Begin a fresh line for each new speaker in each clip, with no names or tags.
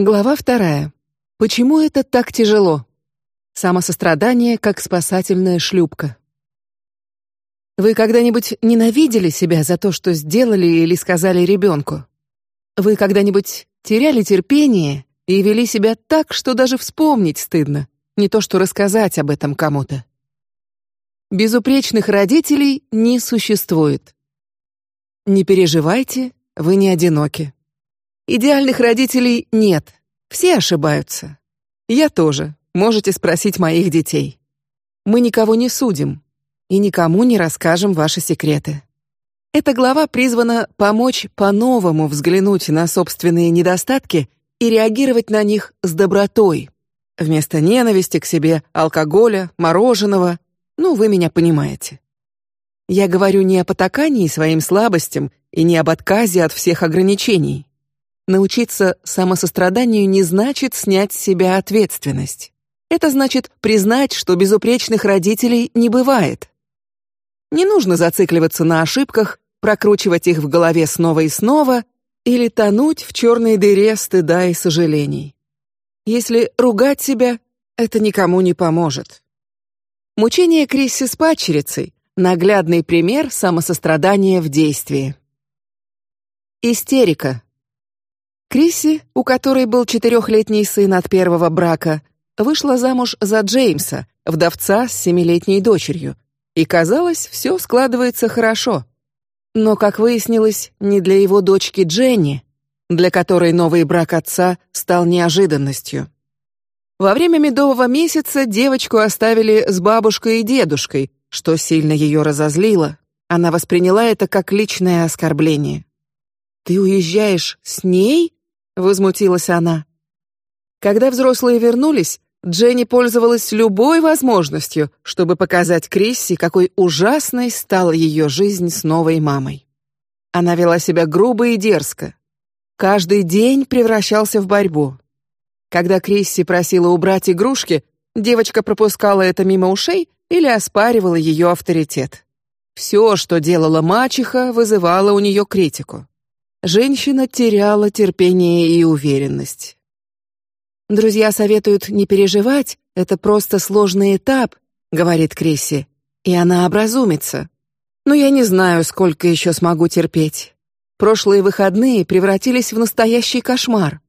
Глава вторая. Почему это так тяжело? Самосострадание как спасательная шлюпка. Вы когда-нибудь ненавидели себя за то, что сделали или сказали ребенку? Вы когда-нибудь теряли терпение и вели себя так, что даже вспомнить стыдно, не то что рассказать об этом кому-то? Безупречных родителей не существует. Не переживайте, вы не одиноки. Идеальных родителей нет, все ошибаются. Я тоже. Можете спросить моих детей. Мы никого не судим и никому не расскажем ваши секреты. Эта глава призвана помочь по-новому взглянуть на собственные недостатки и реагировать на них с добротой, вместо ненависти к себе, алкоголя, мороженого. Ну, вы меня понимаете. Я говорю не о потакании своим слабостям и не об отказе от всех ограничений. Научиться самосостраданию не значит снять с себя ответственность. Это значит признать, что безупречных родителей не бывает. Не нужно зацикливаться на ошибках, прокручивать их в голове снова и снова или тонуть в черной дыре стыда и сожалений. Если ругать себя, это никому не поможет. Мучение Крисси с падчерицей — наглядный пример самосострадания в действии. Истерика. Крисси, у которой был четырехлетний сын от первого брака, вышла замуж за Джеймса, вдовца с семилетней дочерью, и казалось, все складывается хорошо. Но, как выяснилось, не для его дочки Дженни, для которой новый брак отца стал неожиданностью. Во время медового месяца девочку оставили с бабушкой и дедушкой, что сильно ее разозлило. Она восприняла это как личное оскорбление. Ты уезжаешь с ней? Возмутилась она. Когда взрослые вернулись, Дженни пользовалась любой возможностью, чтобы показать Крисси, какой ужасной стала ее жизнь с новой мамой. Она вела себя грубо и дерзко. Каждый день превращался в борьбу. Когда Крисси просила убрать игрушки, девочка пропускала это мимо ушей или оспаривала ее авторитет. Все, что делала мачеха, вызывало у нее критику. Женщина теряла терпение и уверенность. Друзья советуют не переживать, это просто сложный этап, говорит Крисси, и она образумится. Но я не знаю, сколько еще смогу терпеть. Прошлые выходные превратились в настоящий кошмар.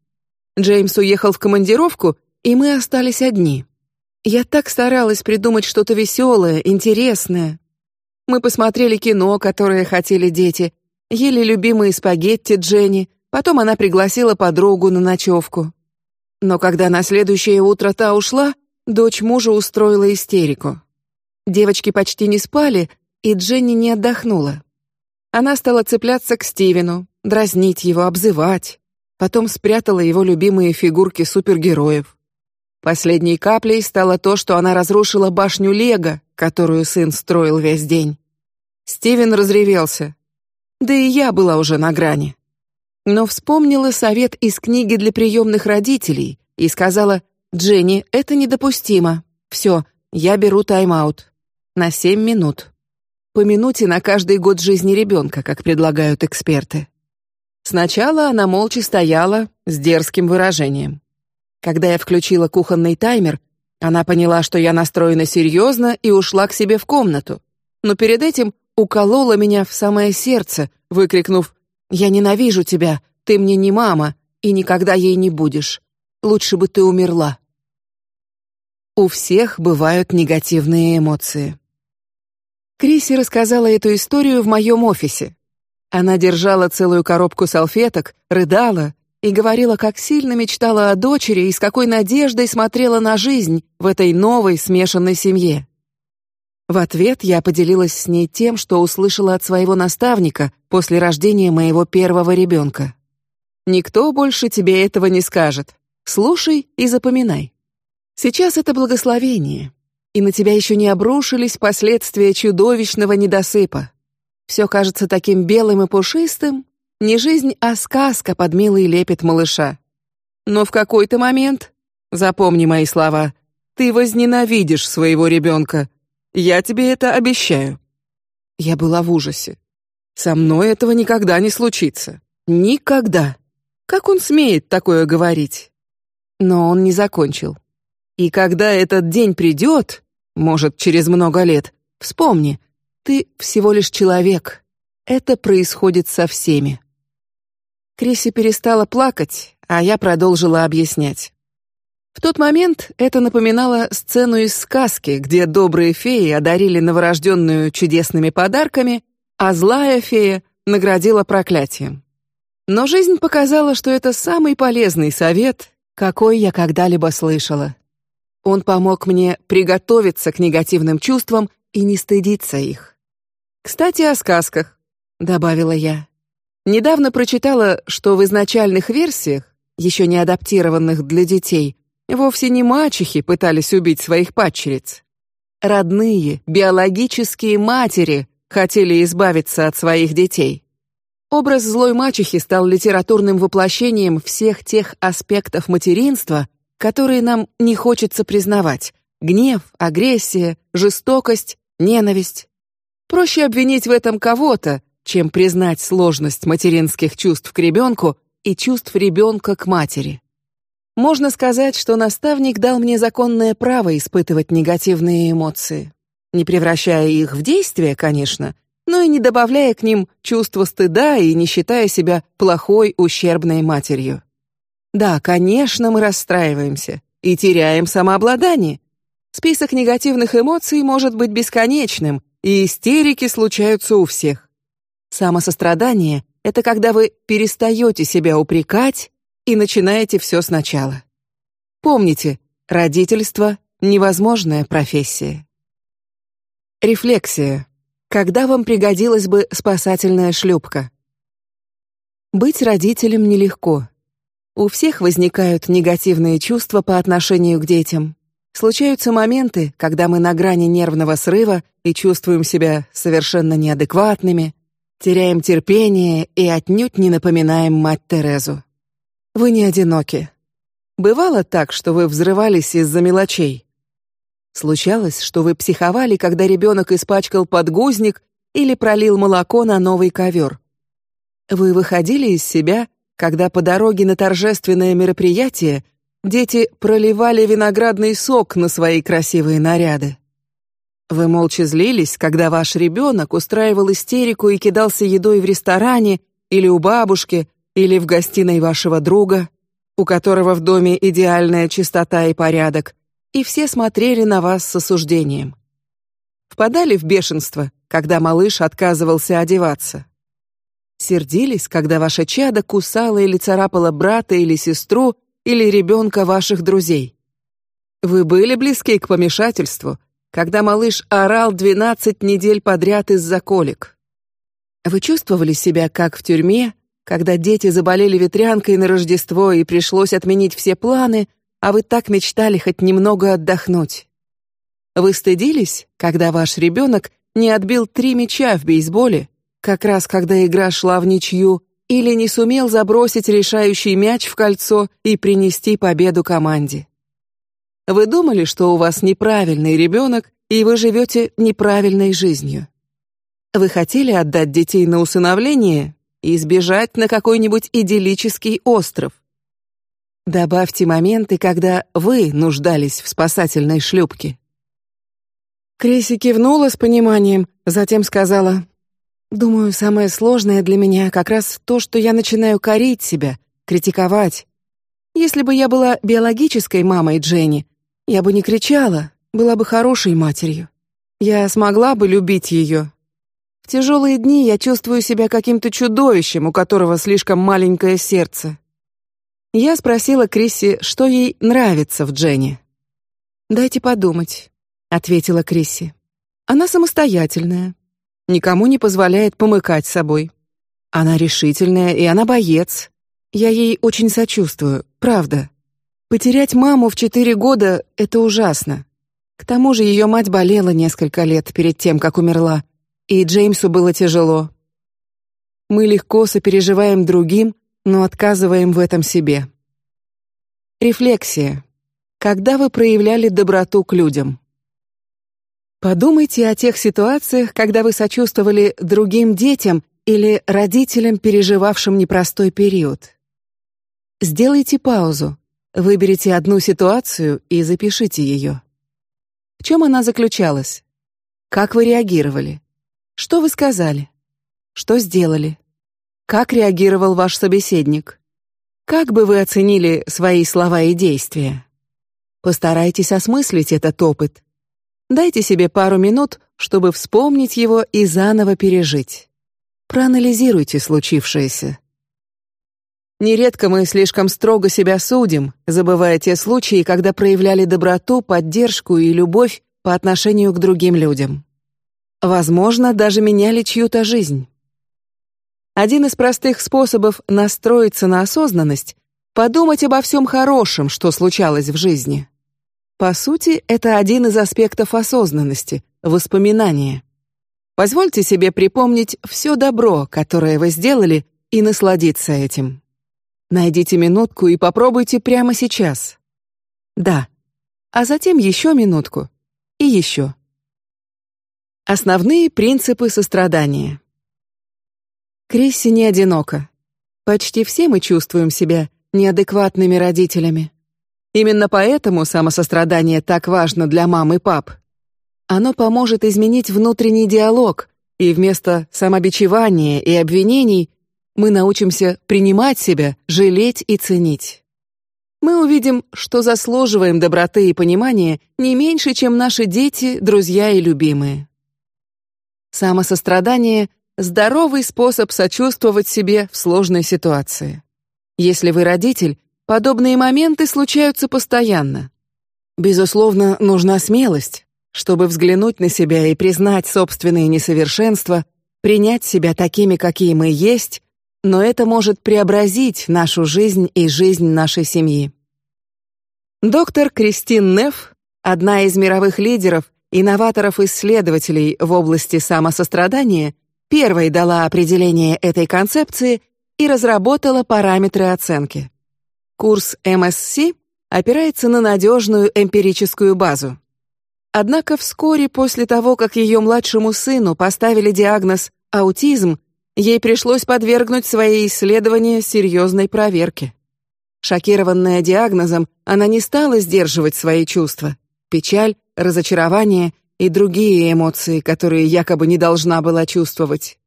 Джеймс уехал в командировку, и мы остались одни. Я так старалась придумать что-то веселое, интересное. Мы посмотрели кино, которое хотели дети, ели любимые спагетти Дженни, потом она пригласила подругу на ночевку. Но когда на следующее утро та ушла, дочь мужа устроила истерику. Девочки почти не спали, и Дженни не отдохнула. Она стала цепляться к Стивену, дразнить его, обзывать. Потом спрятала его любимые фигурки супергероев. Последней каплей стало то, что она разрушила башню Лего, которую сын строил весь день. Стивен разревелся, да и я была уже на грани. Но вспомнила совет из книги для приемных родителей и сказала: Дженни, это недопустимо. Все, я беру тайм-аут на семь минут. По минуте на каждый год жизни ребенка, как предлагают эксперты. Сначала она молча стояла с дерзким выражением. Когда я включила кухонный таймер, она поняла, что я настроена серьезно и ушла к себе в комнату. Но перед этим уколола меня в самое сердце, выкрикнув: "Я ненавижу тебя, ты мне не мама и никогда ей не будешь. Лучше бы ты умерла". У всех бывают негативные эмоции. Криси рассказала эту историю в моем офисе. Она держала целую коробку салфеток, рыдала и говорила, как сильно мечтала о дочери и с какой надеждой смотрела на жизнь в этой новой смешанной семье. В ответ я поделилась с ней тем, что услышала от своего наставника после рождения моего первого ребенка. Никто больше тебе этого не скажет. Слушай и запоминай. Сейчас это благословение, и на тебя еще не обрушились последствия чудовищного недосыпа. Все кажется таким белым и пушистым, не жизнь, а сказка под милый лепет малыша. Но в какой-то момент, запомни мои слова, ты возненавидишь своего ребенка я тебе это обещаю. Я была в ужасе. Со мной этого никогда не случится. Никогда. Как он смеет такое говорить? Но он не закончил. И когда этот день придет, может, через много лет, вспомни, ты всего лишь человек. Это происходит со всеми. Криси перестала плакать, а я продолжила объяснять. В тот момент это напоминало сцену из сказки, где добрые феи одарили новорожденную чудесными подарками, а злая фея наградила проклятием. Но жизнь показала, что это самый полезный совет, какой я когда-либо слышала. Он помог мне приготовиться к негативным чувствам и не стыдиться их. Кстати, о сказках, добавила я. Недавно прочитала, что в изначальных версиях, еще не адаптированных для детей, вовсе не мачехи пытались убить своих падчериц. Родные, биологические матери хотели избавиться от своих детей. Образ злой мачехи стал литературным воплощением всех тех аспектов материнства, которые нам не хочется признавать: гнев, агрессия, жестокость, ненависть. Проще обвинить в этом кого-то, чем признать сложность материнских чувств к ребенку и чувств ребенка к матери. Можно сказать, что наставник дал мне законное право испытывать негативные эмоции, не превращая их в действие, конечно, но и не добавляя к ним чувство стыда и не считая себя плохой, ущербной матерью. Да, конечно, мы расстраиваемся и теряем самообладание. Список негативных эмоций может быть бесконечным, и истерики случаются у всех. Самосострадание — это когда вы перестаете себя упрекать и начинаете все сначала. Помните, родительство — невозможная профессия. Рефлексия. Когда вам пригодилась бы спасательная шлюпка? Быть родителем нелегко. У всех возникают негативные чувства по отношению к детям. Случаются моменты, когда мы на грани нервного срыва и чувствуем себя совершенно неадекватными, теряем терпение и отнюдь не напоминаем мать Терезу. Вы не одиноки. Бывало так, что вы взрывались из-за мелочей. Случалось, что вы психовали, когда ребенок испачкал подгузник или пролил молоко на новый ковер. Вы выходили из себя, когда по дороге на торжественное мероприятие дети проливали виноградный сок на свои красивые наряды. Вы молча злились, когда ваш ребенок устраивал истерику и кидался едой в ресторане или у бабушки или в гостиной вашего друга, у которого в доме идеальная чистота и порядок, и все смотрели на вас с осуждением. Впадали в бешенство, когда малыш отказывался одеваться. Сердились, когда ваша чадо кусала или царапала брата или сестру или ребенка ваших друзей. Вы были близки к помешательству, когда малыш орал двенадцать недель подряд из-за колик. Вы чувствовали себя как в тюрьме, когда дети заболели ветрянкой на Рождество и пришлось отменить все планы, а вы так мечтали хоть немного отдохнуть. Вы стыдились, когда ваш ребенок не отбил три мяча в бейсболе, как раз когда игра шла в ничью, или не сумел забросить решающий мяч в кольцо и принести победу команде. Вы думали, что у вас неправильный ребенок, и вы живете неправильной жизнью. Вы хотели отдать детей на усыновление и сбежать на какой-нибудь идиллический остров. Добавьте моменты, когда вы нуждались в спасательной шлюпке. Криси кивнула с пониманием, затем сказала: "Думаю, самое сложное для меня как раз то, что я начинаю корить себя, критиковать. Если бы я была биологической мамой Дженни, я бы не кричала, была бы хорошей матерью. Я смогла бы любить ее. Тяжелые дни я чувствую себя каким-то чудовищем, у которого слишком маленькое сердце. Я спросила Крисси, что ей нравится в Дженни. Дайте подумать, ответила Крисси. Она самостоятельная, никому не позволяет помыкать собой. Она решительная и она боец. Я ей очень сочувствую, правда. Потерять маму в четыре года — это ужасно. К тому же ее мать болела несколько лет перед тем, как умерла, и Джеймсу было тяжело. Мы легко сопереживаем другим, но отказываем в этом себе. Рефлексия. Когда вы проявляли доброту к людям? Подумайте о тех ситуациях, когда вы сочувствовали другим детям или родителям, переживавшим непростой период. Сделайте паузу. Выберите одну ситуацию и запишите ее. В чем она заключалась? Как вы реагировали? Что вы сказали? Что сделали? Как реагировал ваш собеседник? Как бы вы оценили свои слова и действия? Постарайтесь осмыслить этот опыт. Дайте себе пару минут, чтобы вспомнить его и заново пережить. Проанализируйте случившееся. Нередко мы слишком строго себя судим, забывая те случаи, когда проявляли доброту, поддержку и любовь по отношению к другим людям. Возможно, даже меняли чью-то жизнь. Один из простых способов настроиться на осознанность — подумать обо всем хорошем, что случалось в жизни. По сути, это один из аспектов осознанности — воспоминания. Позвольте себе припомнить все добро, которое вы сделали, и насладиться этим. Найдите минутку и попробуйте прямо сейчас. Да. А затем еще минутку и еще. Основные принципы сострадания. Крисси не одинока. Почти все мы чувствуем себя неадекватными родителями. Именно поэтому самосострадание так важно для мам и пап. Оно поможет изменить внутренний диалог, и вместо самобичевания и обвинений мы научимся принимать себя, жалеть и ценить. Мы увидим, что заслуживаем доброты и понимания не меньше, чем наши дети, друзья и любимые. Самосострадание — здоровый способ сочувствовать себе в сложной ситуации. Если вы родитель, подобные моменты случаются постоянно. Безусловно, нужна смелость, чтобы взглянуть на себя и признать собственные несовершенства, принять себя такими, какие мы есть, но это может преобразить нашу жизнь и жизнь нашей семьи. Доктор Кристин Неф, одна из мировых лидеров, инноваторов-исследователей в области самосострадания, первой дала определение этой концепции и разработала параметры оценки. Курс МСС опирается на надежную эмпирическую базу. Однако вскоре после того, как ее младшему сыну поставили диагноз аутизм, ей пришлось подвергнуть свои исследования серьезной проверке. Шокированная диагнозом, она не стала сдерживать свои чувства: печаль, разочарование и другие эмоции, которые якобы не должна была чувствовать.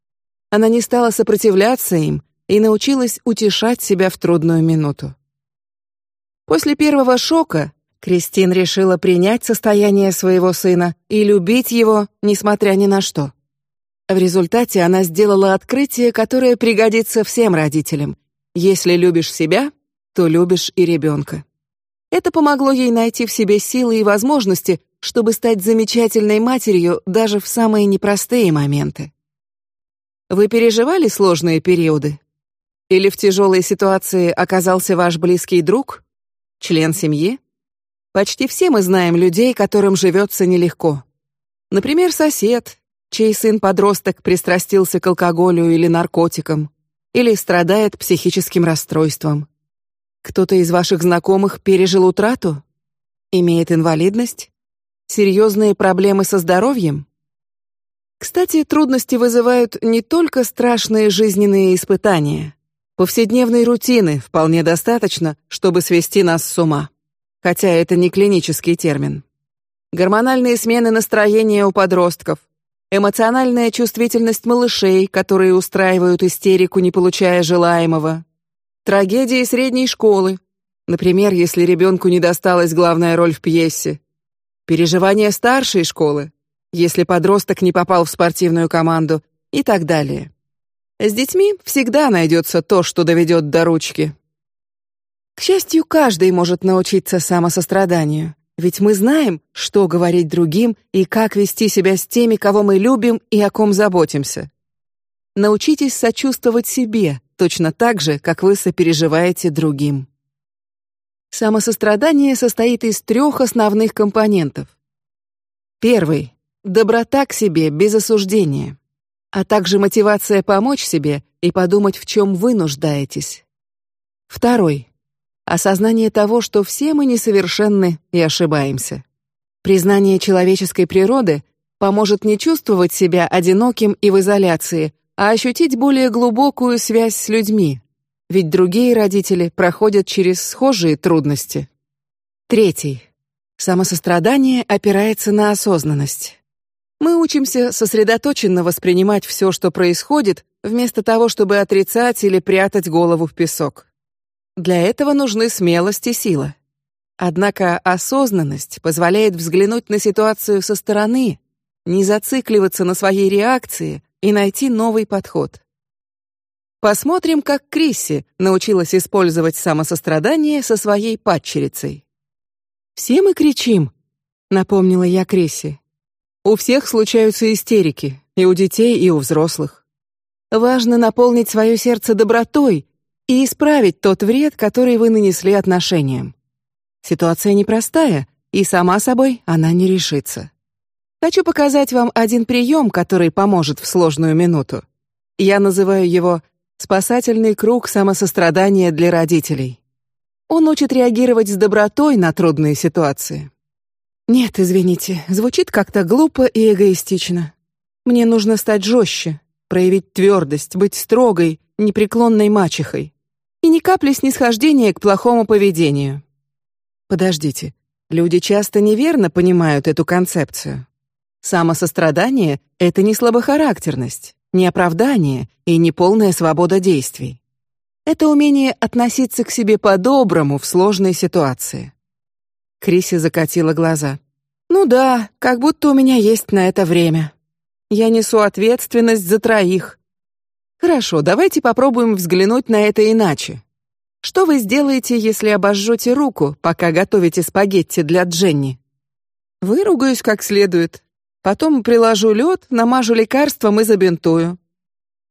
Она не стала сопротивляться им и научилась утешать себя в трудную минуту. После первого шока Кристин решила принять состояние своего сына и любить его, несмотря ни на что. В результате она сделала открытие, которое пригодится всем родителям. Если любишь себя, то любишь и ребенка. Это помогло ей найти в себе силы и возможности, чтобы стать замечательной матерью даже в самые непростые моменты. Вы переживали сложные периоды? Или в тяжелой ситуации оказался ваш близкий друг, член семьи? Почти все мы знаем людей, которым живется нелегко. Например, сосед, чей сын-подросток пристрастился к алкоголю или наркотикам, или страдает психическим расстройством. Кто-то из ваших знакомых пережил утрату, имеет инвалидность, серьезные проблемы со здоровьем. Кстати, трудности вызывают не только страшные жизненные испытания. Повседневной рутины вполне достаточно, чтобы свести нас с ума, хотя это не клинический термин. Гормональные смены настроения у подростков, эмоциональная чувствительность малышей, которые устраивают истерику, не получая желаемого, трагедии средней школы, например, если ребенку не досталась главная роль в пьесе, переживания старшей школы, если подросток не попал в спортивную команду и так далее. С детьми всегда найдется то, что доведет до ручки. К счастью, каждый может научиться самосостраданию. Ведь мы знаем, что говорить другим и как вести себя с теми, кого мы любим и о ком заботимся. Научитесь сочувствовать себе, точно так же, как вы сопереживаете другим. Самосострадание состоит из трех основных компонентов. Первый — доброта к себе без осуждения, а также мотивация помочь себе и подумать, в чем вы нуждаетесь. Второй осознание того, что все мы несовершенны и ошибаемся. Признание человеческой природы поможет не чувствовать себя одиноким и в изоляции, а ощутить более глубокую связь с людьми. Ведь другие родители проходят через схожие трудности. Третий. Самосострадание опирается на осознанность. Мы учимся сосредоточенно воспринимать все, что происходит, вместо того, чтобы отрицать или прятать голову в песок. Для этого нужны смелость и сила. Однако осознанность позволяет взглянуть на ситуацию со стороны, не зацикливаться на своей реакции и найти новый подход. Посмотрим, как Крисси научилась использовать самосострадание со своей падчерицей. Все мы кричим, напомнила я Крисси. У всех случаются истерики, и у детей, и у взрослых. Важно наполнить свое сердце добротой и исправить тот вред, который вы нанесли отношениям. Ситуация непростая, и сама собой она не решится. Хочу показать вам один прием, который поможет в сложную минуту. Я называю его Спасательный круг самосострадания для родителей. Он учит реагировать с добротой на трудные ситуации. Нет, извините, звучит как-то глупо и эгоистично. Мне нужно стать жестче, проявить твердость, быть строгой, непреклонной мачехой и ни капли снисхождения к плохому поведению. Подождите, люди часто неверно понимают эту концепцию. Самосострадание — это не слабохарактерность не оправдание и не полная свобода действий. Это умение относиться к себе по-доброму в сложной ситуации. Криси закатила глаза. Ну да, как будто у меня есть на это время. Я несу ответственность за троих. Хорошо, давайте попробуем взглянуть на это иначе. Что вы сделаете, если обожжете руку, пока готовите спагетти для Дженни? Выругаюсь как следует, Потом приложу лед, намажу лекарством и забинтую.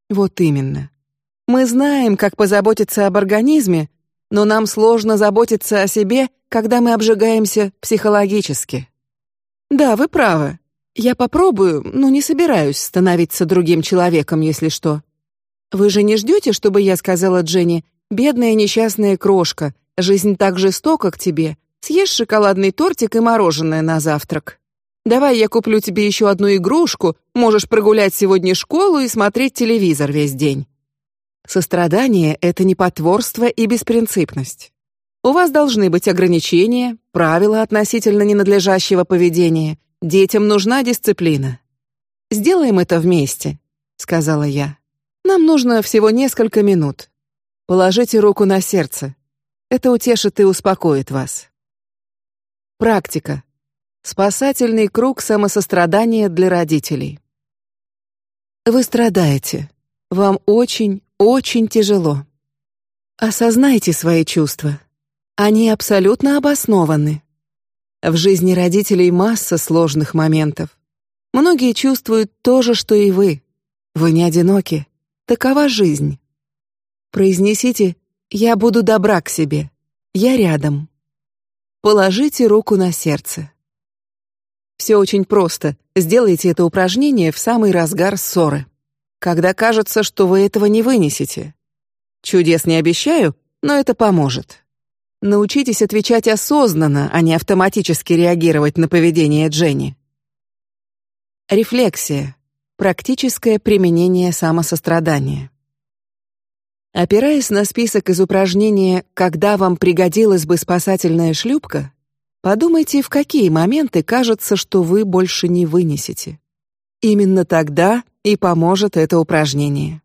Вот именно. Мы знаем, как позаботиться об организме, но нам сложно заботиться о себе, когда мы обжигаемся психологически. Да, вы правы. Я попробую, но не собираюсь становиться другим человеком, если что. Вы же не ждете, чтобы я сказала Дженни, бедная несчастная крошка, жизнь так жестока к тебе. Съешь шоколадный тортик и мороженое на завтрак. Давай я куплю тебе еще одну игрушку, можешь прогулять сегодня школу и смотреть телевизор весь день. Сострадание — это не потворство и беспринципность. У вас должны быть ограничения, правила относительно ненадлежащего поведения. Детям нужна дисциплина. Сделаем это вместе, сказала я. Нам нужно всего несколько минут. Положите руку на сердце. Это утешит и успокоит вас. Практика. Спасательный круг самосострадания для родителей. Вы страдаете. Вам очень, очень тяжело. Осознайте свои чувства. Они абсолютно обоснованы. В жизни родителей масса сложных моментов. Многие чувствуют то же, что и вы. Вы не одиноки. Такова жизнь. Произнесите: "Я буду добра к себе. Я рядом". Положите руку на сердце. Все очень просто. Сделайте это упражнение в самый разгар ссоры, когда кажется, что вы этого не вынесете. Чудес не обещаю, но это поможет. Научитесь отвечать осознанно, а не автоматически реагировать на поведение Дженни. Рефлексия. Практическое применение самосострадания. Опираясь на список из упражнения «Когда вам пригодилась бы спасательная шлюпка», Подумайте, в какие моменты кажется, что вы больше не вынесете. Именно тогда и поможет это упражнение.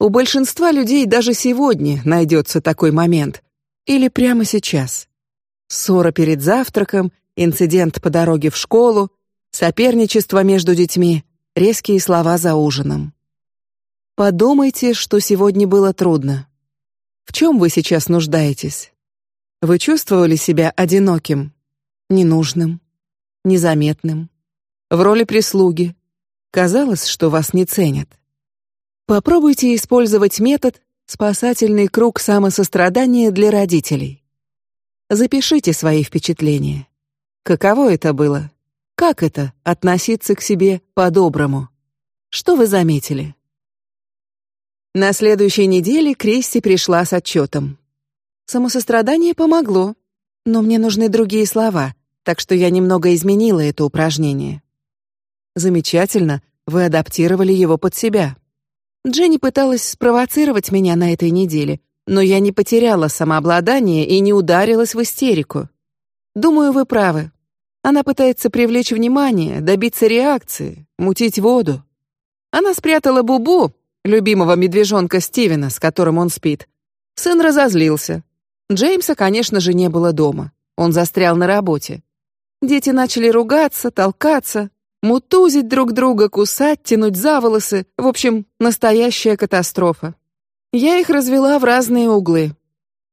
У большинства людей даже сегодня найдется такой момент, или прямо сейчас. Ссора перед завтраком, инцидент по дороге в школу, соперничество между детьми, резкие слова за ужином. Подумайте, что сегодня было трудно. В чем вы сейчас нуждаетесь? Вы чувствовали себя одиноким? Ненужным, незаметным, в роли прислуги. Казалось, что вас не ценят. Попробуйте использовать метод спасательный круг самосострадания для родителей. Запишите свои впечатления. Каково это было? Как это относиться к себе по-доброму? Что вы заметили? На следующей неделе Кристи пришла с отчетом. Самосострадание помогло, но мне нужны другие слова, так что я немного изменила это упражнение. Замечательно, вы адаптировали его под себя. Дженни пыталась спровоцировать меня на этой неделе, но я не потеряла самообладание и не ударилась в истерику. Думаю, вы правы. Она пытается привлечь внимание, добиться реакции, мутить воду. Она спрятала Бубу, любимого медвежонка Стивена, с которым он спит. Сын разозлился. Джеймса, конечно же, не было дома. Он застрял на работе. Дети начали ругаться, толкаться, мутузить друг друга, кусать, тянуть за волосы. В общем, настоящая катастрофа. Я их развела в разные углы.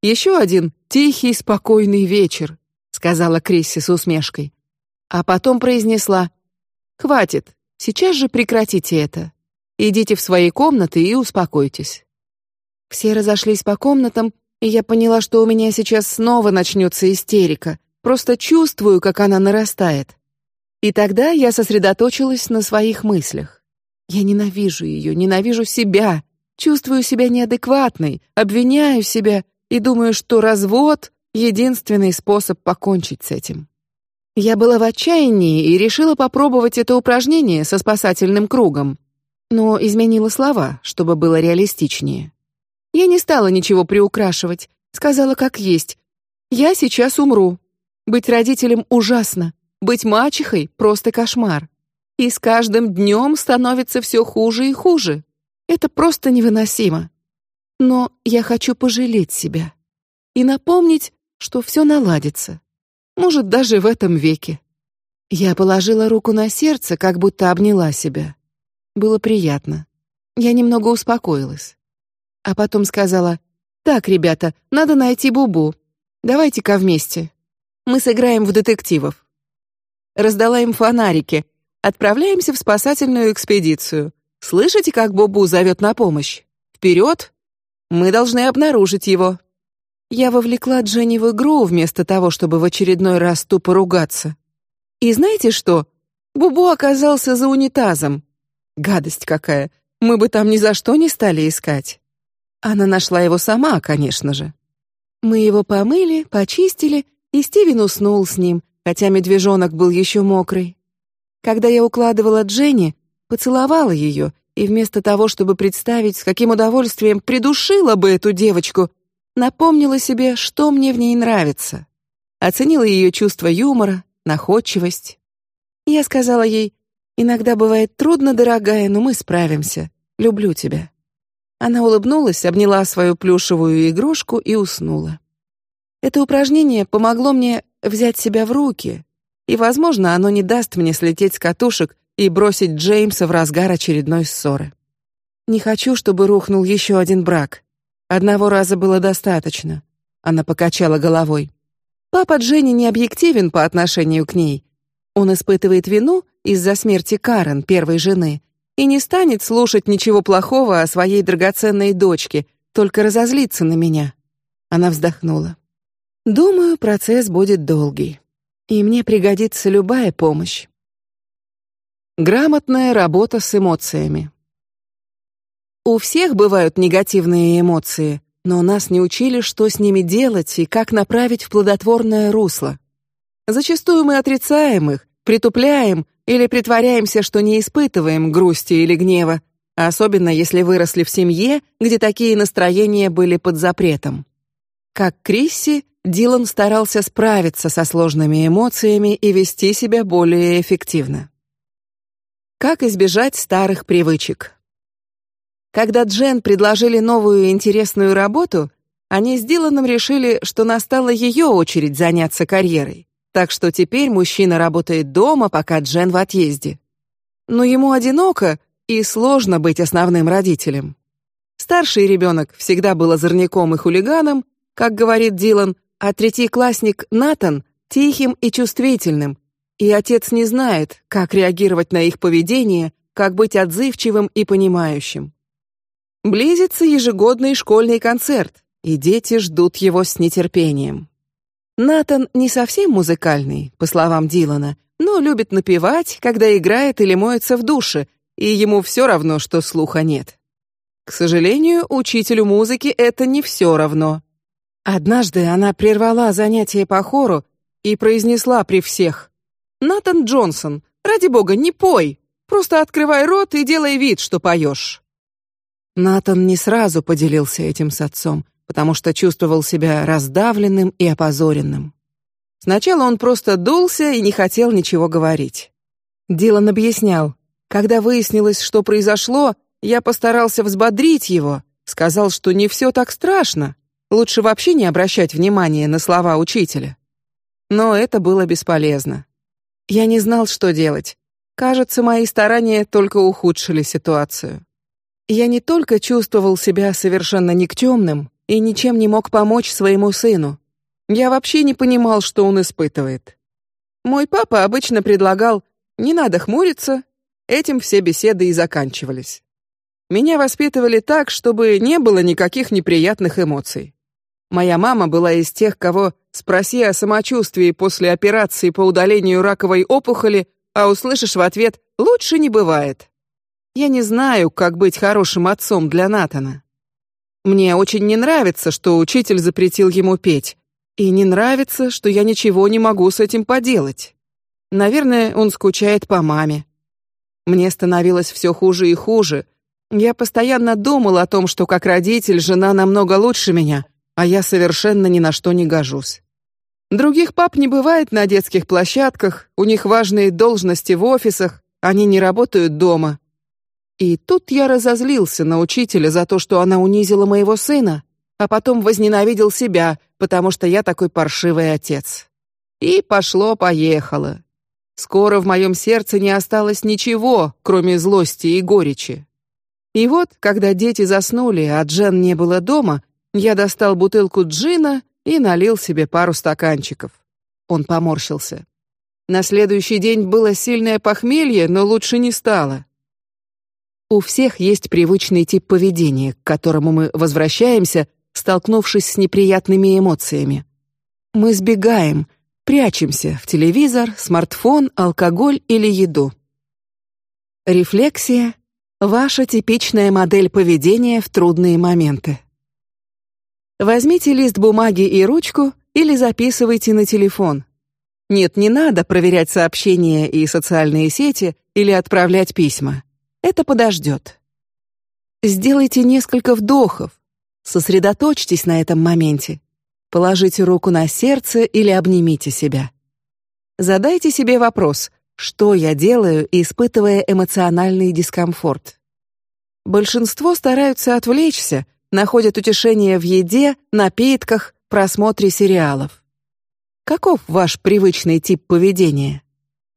Еще один тихий, спокойный вечер, сказала Крисси с усмешкой, а потом произнесла: "Хватит, сейчас же прекратите это. Идите в свои комнаты и успокойтесь". Все разошлись по комнатам, и я поняла, что у меня сейчас снова начнется истерика. Просто чувствую, как она нарастает. И тогда я сосредоточилась на своих мыслях. Я ненавижу ее, ненавижу себя, Чувствую себя неадекватной, обвиняю себя и думаю, что развод — единственный способ покончить с этим. Я была в отчаянии и решила попробовать это упражнение со спасательным кругом, но изменила слова, чтобы было реалистичнее. Я не стала ничего приукрашивать, сказала как есть. Я сейчас умру. Быть родителем ужасно, быть мачехой просто кошмар. И с каждым днем становится все хуже и хуже. Это просто невыносимо. Но я хочу пожалеть себя и напомнить, что все наладится. Может, даже в этом веке. Я положила руку на сердце, как будто обняла себя. Было приятно. Я немного успокоилась. А потом сказала: "Так, ребята, надо найти Бубу. Давайте-ка вместе. Мы сыграем в детективов". Раздала им фонарики. Отправляемся в спасательную экспедицию. Слышите, как Бобу зовет на помощь? Вперед! Мы должны обнаружить его. Я вовлекла Дженни в игру вместо того, чтобы в очередной раз тупо ругаться. И знаете что? Бубу оказался за унитазом. Гадость какая! Мы бы там ни за что не стали искать. Она нашла его сама, конечно же. Мы его помыли, почистили, и Стивен уснул с ним, хотя медвежонок был еще мокрый. Когда я укладывала Дженни, поцеловала ее и вместо того, чтобы представить, с каким удовольствием придушила бы эту девочку, напомнила себе, что мне в ней нравится. Оценила ее чувство юмора, находчивость. Я сказала ей: "Иногда бывает трудно, дорогая, но мы справимся. Люблю тебя". Она улыбнулась, обняла свою плюшевую игрушку и уснула. Это упражнение помогло мне взять себя в руки, и, возможно, оно не даст мне слететь с катушек и бросить Джеймса в разгар очередной ссоры. Не хочу, чтобы рухнул еще один брак. Одного раза было достаточно. Она покачала головой. Папа Дженни не объективен по отношению к ней. Он испытывает вину из-за смерти Карен, первой жены, и не станет слушать ничего плохого о своей драгоценной дочке, только разозлиться на меня. Она вздохнула. Думаю, процесс будет долгий, и мне пригодится любая помощь. Грамотная работа с эмоциями. У всех бывают негативные эмоции, но нас не учили, что с ними делать и как направить в плодотворное русло. Зачастую мы отрицаем их, притупляем или притворяемся, что не испытываем грусти или гнева, особенно если выросли в семье, где такие настроения были под запретом. Как Крисси, Дилан старался справиться со сложными эмоциями и вести себя более эффективно. Как избежать старых привычек? Когда Джен предложили новую интересную работу, они с Диланом решили, что настала ее очередь заняться карьерой. Так что теперь мужчина работает дома, пока Джен в отъезде. Но ему одиноко и сложно быть основным родителем. Старший ребенок всегда был озорником и хулиганом, как говорит Дилан, а третий классник Натан тихим и чувствительным, и отец не знает, как реагировать на их поведение, как быть отзывчивым и понимающим. Близится ежегодный школьный концерт, и дети ждут его с нетерпением. Натан не совсем музыкальный, по словам Дилана, но любит напевать, когда играет или моется в душе, и ему все равно, что слуха нет. К сожалению, учителю музыки это не все равно. Однажды она прервала занятие по хору и произнесла при всех: Натан Джонсон, ради бога, не пой, просто открывай рот и делай вид, что поешь. Натан не сразу поделился этим с отцом, потому что чувствовал себя раздавленным и опозоренным. Сначала он просто дулся и не хотел ничего говорить. Дилан объяснял, когда выяснилось, что произошло, я постарался взбодрить его, сказал, что не все так страшно, лучше вообще не обращать внимания на слова учителя. Но это было бесполезно. Я не знал, что делать. Кажется, мои старания только ухудшили ситуацию. Я не только чувствовал себя совершенно никчемным и ничем не мог помочь своему сыну. Я вообще не понимал, что он испытывает. Мой папа обычно предлагал: не надо хмуриться. Этим все беседы и заканчивались. Меня воспитывали так, чтобы не было никаких неприятных эмоций. Моя мама была из тех, кого спроси о самочувствии после операции по удалению раковой опухоли, а услышишь в ответ «лучше не бывает». Я не знаю, как быть хорошим отцом для Натана. Мне очень не нравится, что учитель запретил ему петь, и не нравится, что я ничего не могу с этим поделать. Наверное, он скучает по маме. Мне становилось все хуже и хуже. Я постоянно думал о том, что как родитель жена намного лучше меня, а я совершенно ни на что не гожусь. Других пап не бывает на детских площадках, у них важные должности в офисах, они не работают дома. И тут я разозлился на учителя за то, что она унизила моего сына, а потом возненавидел себя, потому что я такой паршивый отец. И пошло поехало. Скоро в моем сердце не осталось ничего, кроме злости и горечи. И вот, когда дети заснули, а Джен не было дома, я достал бутылку джина и налил себе пару стаканчиков. Он поморщился. На следующий день было сильное похмелье, но лучше не стало. У всех есть привычный тип поведения, к которому мы возвращаемся, столкнувшись с неприятными эмоциями. Мы сбегаем, прячемся в телевизор, смартфон, алкоголь или еду. Рефлексия — ваша типичная модель поведения в трудные моменты. Возьмите лист бумаги и ручку или записывайте на телефон. Нет, не надо проверять сообщения и социальные сети или отправлять письма. Это подождет. Сделайте несколько вдохов. Сосредоточьтесь на этом моменте. Положите руку на сердце или обнимите себя. Задайте себе вопрос: что я делаю, испытывая эмоциональный дискомфорт? Большинство стараются отвлечься, находят утешение в еде, напитках, просмотре сериалов. Каков ваш привычный тип поведения?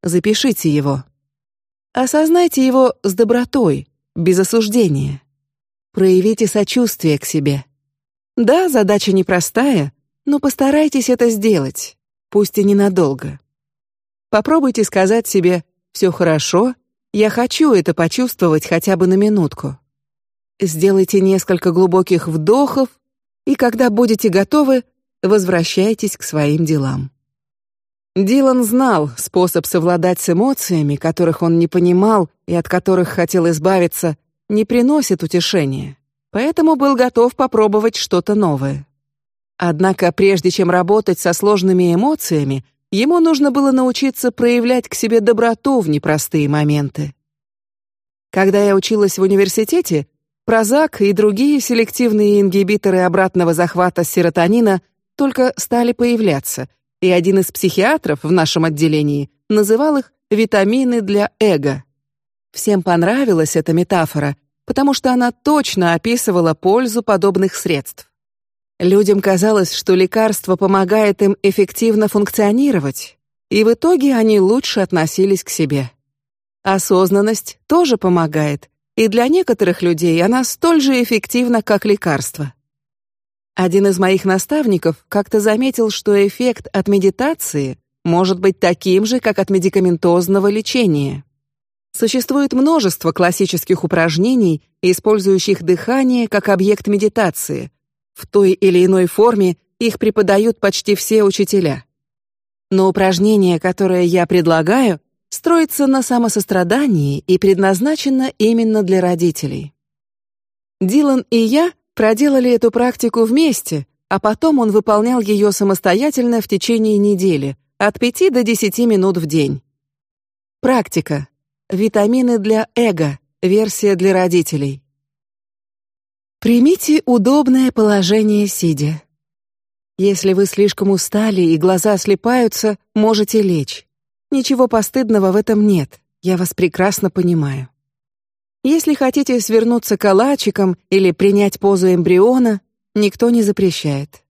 Запишите его. Осознайте его с добротой, без осуждения. Проявите сочувствие к себе. Да, задача непростая, но постарайтесь это сделать, пусть и ненадолго. Попробуйте сказать себе: все хорошо, я хочу это почувствовать хотя бы на минутку. Сделайте несколько глубоких вдохов, и когда будете готовы, возвращайтесь к своим делам. Дилан знал способ совладать с эмоциями, которых он не понимал и от которых хотел избавиться, не приносит утешения, поэтому был готов попробовать что-то новое. Однако, прежде чем работать со сложными эмоциями, ему нужно было научиться проявлять к себе доброту в непростые моменты. Когда я училась в университете, Прозак и другие селективные ингибиторы обратного захвата серотонина только стали появляться, и один из психиатров в нашем отделении называл их витамины для эго. Всем понравилась эта метафора, потому что она точно описывала пользу подобных средств. Людям казалось, что лекарство помогает им эффективно функционировать, и в итоге они лучше относились к себе. Осознанность тоже помогает, и для некоторых людей она столь же эффективна, как лекарство. Один из моих наставников как-то заметил, что эффект от медитации может быть таким же, как от медикаментозного лечения. Существует множество классических упражнений, использующих дыхание как объект медитации. В той или иной форме их преподают почти все учителя. Но упражнение, которое я предлагаю, строится на самосострадании и предназначена именно для родителей. Дилан и я проделали эту практику вместе, а потом он выполнял ее самостоятельно в течение недели, от пяти до десяти минут в день. Практика. Витамины для эго. Версия для родителей. Примите удобное положение сидя. Если вы слишком устали и глаза слепаются, можете лечь. Ничего постыдного в этом нет. Я вас прекрасно понимаю. Если хотите свернуться калачиком или принять позу эмбриона, никто не запрещает.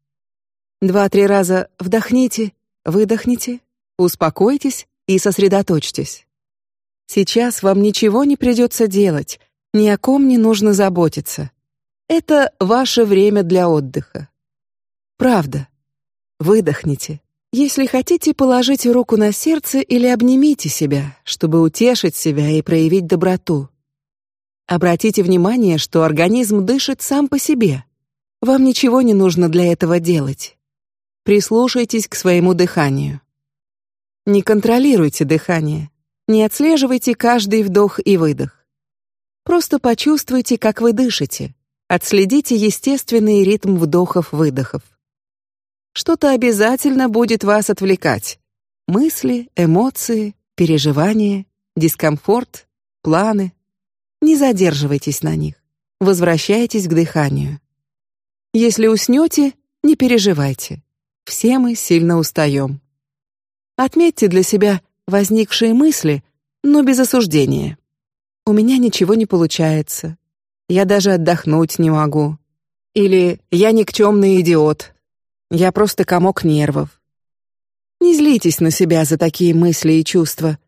Два-три раза вдохните, выдохните, успокойтесь и сосредоточьтесь. Сейчас вам ничего не придется делать, ни о ком не нужно заботиться. Это ваше время для отдыха. Правда. Выдохните. Если хотите, положите руку на сердце или обнимите себя, чтобы утешить себя и проявить доброту. Обратите внимание, что организм дышит сам по себе. Вам ничего не нужно для этого делать. Прислушайтесь к своему дыханию. Не контролируйте дыхание. Не отслеживайте каждый вдох и выдох. Просто почувствуйте, как вы дышите. Отследите естественный ритм вдохов-выдохов. Что-то обязательно будет вас отвлекать. Мысли, эмоции, переживания, дискомфорт, планы. Не задерживайтесь на них. Возвращайтесь к дыханию. Если уснете, не переживайте. Все мы сильно устаем. Отметьте для себя возникшие мысли, но без осуждения. У меня ничего не получается. Я даже отдохнуть не могу. Или я никчемный идиот. Я просто комок нервов. Не злитесь на себя за такие мысли и чувства.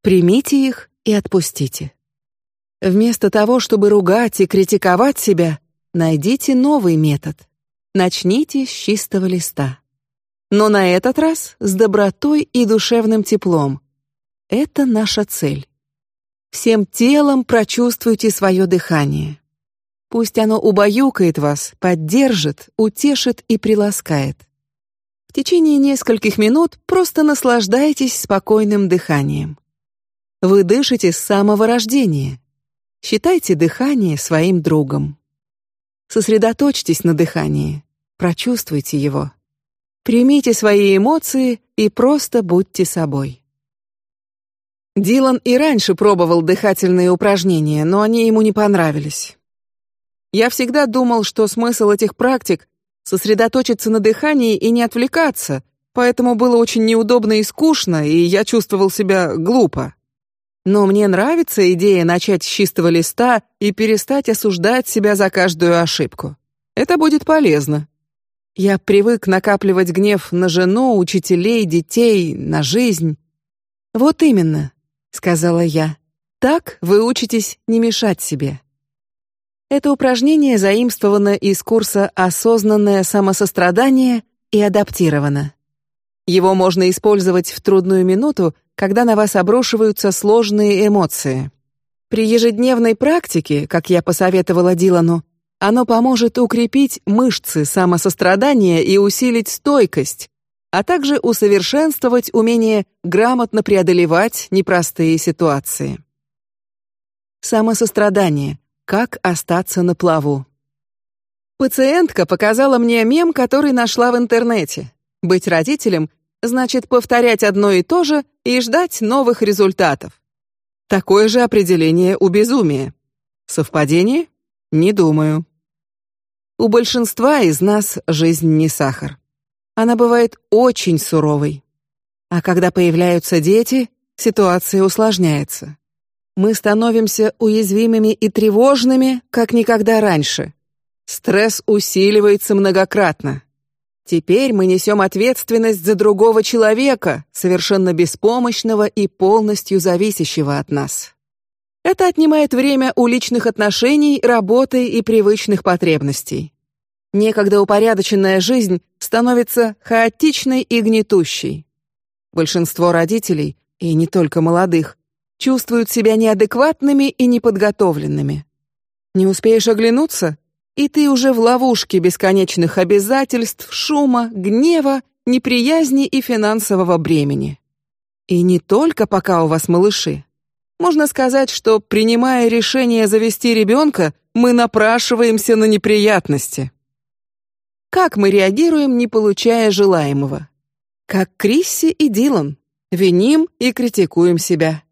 Примите их и отпустите. Вместо того, чтобы ругать и критиковать себя, найдите новый метод. Начните с чистого листа. Но на этот раз с добротой и душевным теплом. Это наша цель. Всем телом прочувствуйте свое дыхание. Пусть оно убаюкает вас, поддержит, утешит и приласкает. В течение нескольких минут просто наслаждайтесь спокойным дыханием. Вы дышите с самого рождения. Считайте дыхание своим другом. Сосредоточьтесь на дыхании, прочувствуйте его. Примите свои эмоции и просто будьте собой. Дилан и раньше пробовал дыхательные упражнения, но они ему не понравились. Я всегда думал, что смысл этих практик сосредоточиться на дыхании и не отвлекаться, поэтому было очень неудобно и скучно, и я чувствовал себя глупо. Но мне нравится идея начать с чистого листа и перестать осуждать себя за каждую ошибку. Это будет полезно. Я привык накапливать гнев на жену, учителей, детей, на жизнь. Вот именно, сказала я. Так вы учитесь не мешать себе. Это упражнение заимствовано из курса «Осознанное самосострадание» и адаптировано. Его можно использовать в трудную минуту, когда на вас обрушиваются сложные эмоции. При ежедневной практике, как я посоветовала Дилану, оно поможет укрепить мышцы самосострадания и усилить стойкость, а также усовершенствовать умение грамотно преодолевать непростые ситуации. Самосострадание. Как остаться на плаву. Пациентка показала мне мем, который нашла в интернете. Быть родителем значит повторять одно и то же и ждать новых результатов. Такое же определение у безумия. Совпадение? Не думаю. У большинства из нас жизнь не сахар. Она бывает очень суровой. А когда появляются дети, ситуация усложняется. Мы становимся уязвимыми и тревожными, как никогда раньше. Стресс усиливается многократно. Теперь мы несем ответственность за другого человека, совершенно беспомощного и полностью зависящего от нас. Это отнимает время у личных отношений, работы и привычных потребностей. Некогда упорядоченная жизнь становится хаотичной и гнетущей. Большинство родителей, и не только молодых, чувствуют себя неадекватными и неподготовленными. Не успеешь оглянуться, и ты уже в ловушке бесконечных обязательств, шума, гнева, неприязни и финансового бремени. И не только пока у вас малыши. Можно сказать, что принимая решение завести ребенка, мы напрашиваемся на неприятности. Как мы реагируем, не получая желаемого? Как Крисси и Дилан, виним и критикуем себя.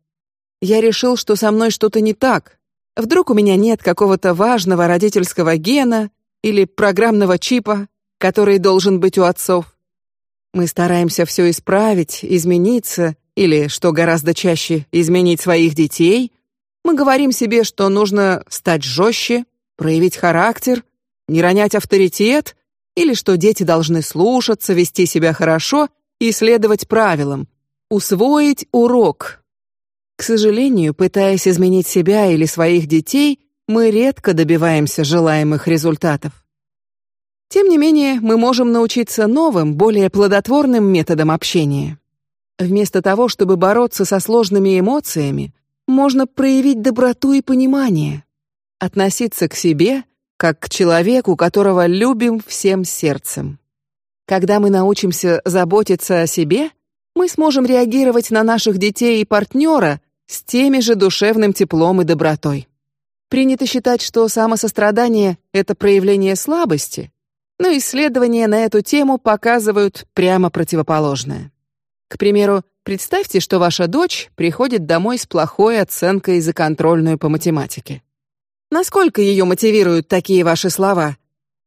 Я решил, что со мной что-то не так, Вдруг у меня нет какого-то важного родительского гена или программного чипа, который должен быть у отцов. Мы стараемся все исправить, измениться или, что гораздо чаще, изменить своих детей. Мы говорим себе, что нужно стать жестче, проявить характер, не ронять авторитет, или что дети должны слушаться, вести себя хорошо и следовать правилам, усвоить урок. К сожалению, пытаясь изменить себя или своих детей, мы редко добиваемся желаемых результатов. Тем не менее, мы можем научиться новым, более плодотворным методам общения. Вместо того, чтобы бороться со сложными эмоциями, можно проявить доброту и понимание, относиться к себе как к человеку, которого любим всем сердцем. Когда мы научимся заботиться о себе, мы сможем реагировать на наших детей и партнера с теми же душевным теплом и добротой. Принято считать, что самосострадание — это проявление слабости, но исследования на эту тему показывают прямо противоположное. К примеру, представьте, что ваша дочь приходит домой с плохой оценкой за контрольную по математике. Насколько ее мотивируют такие ваши слова?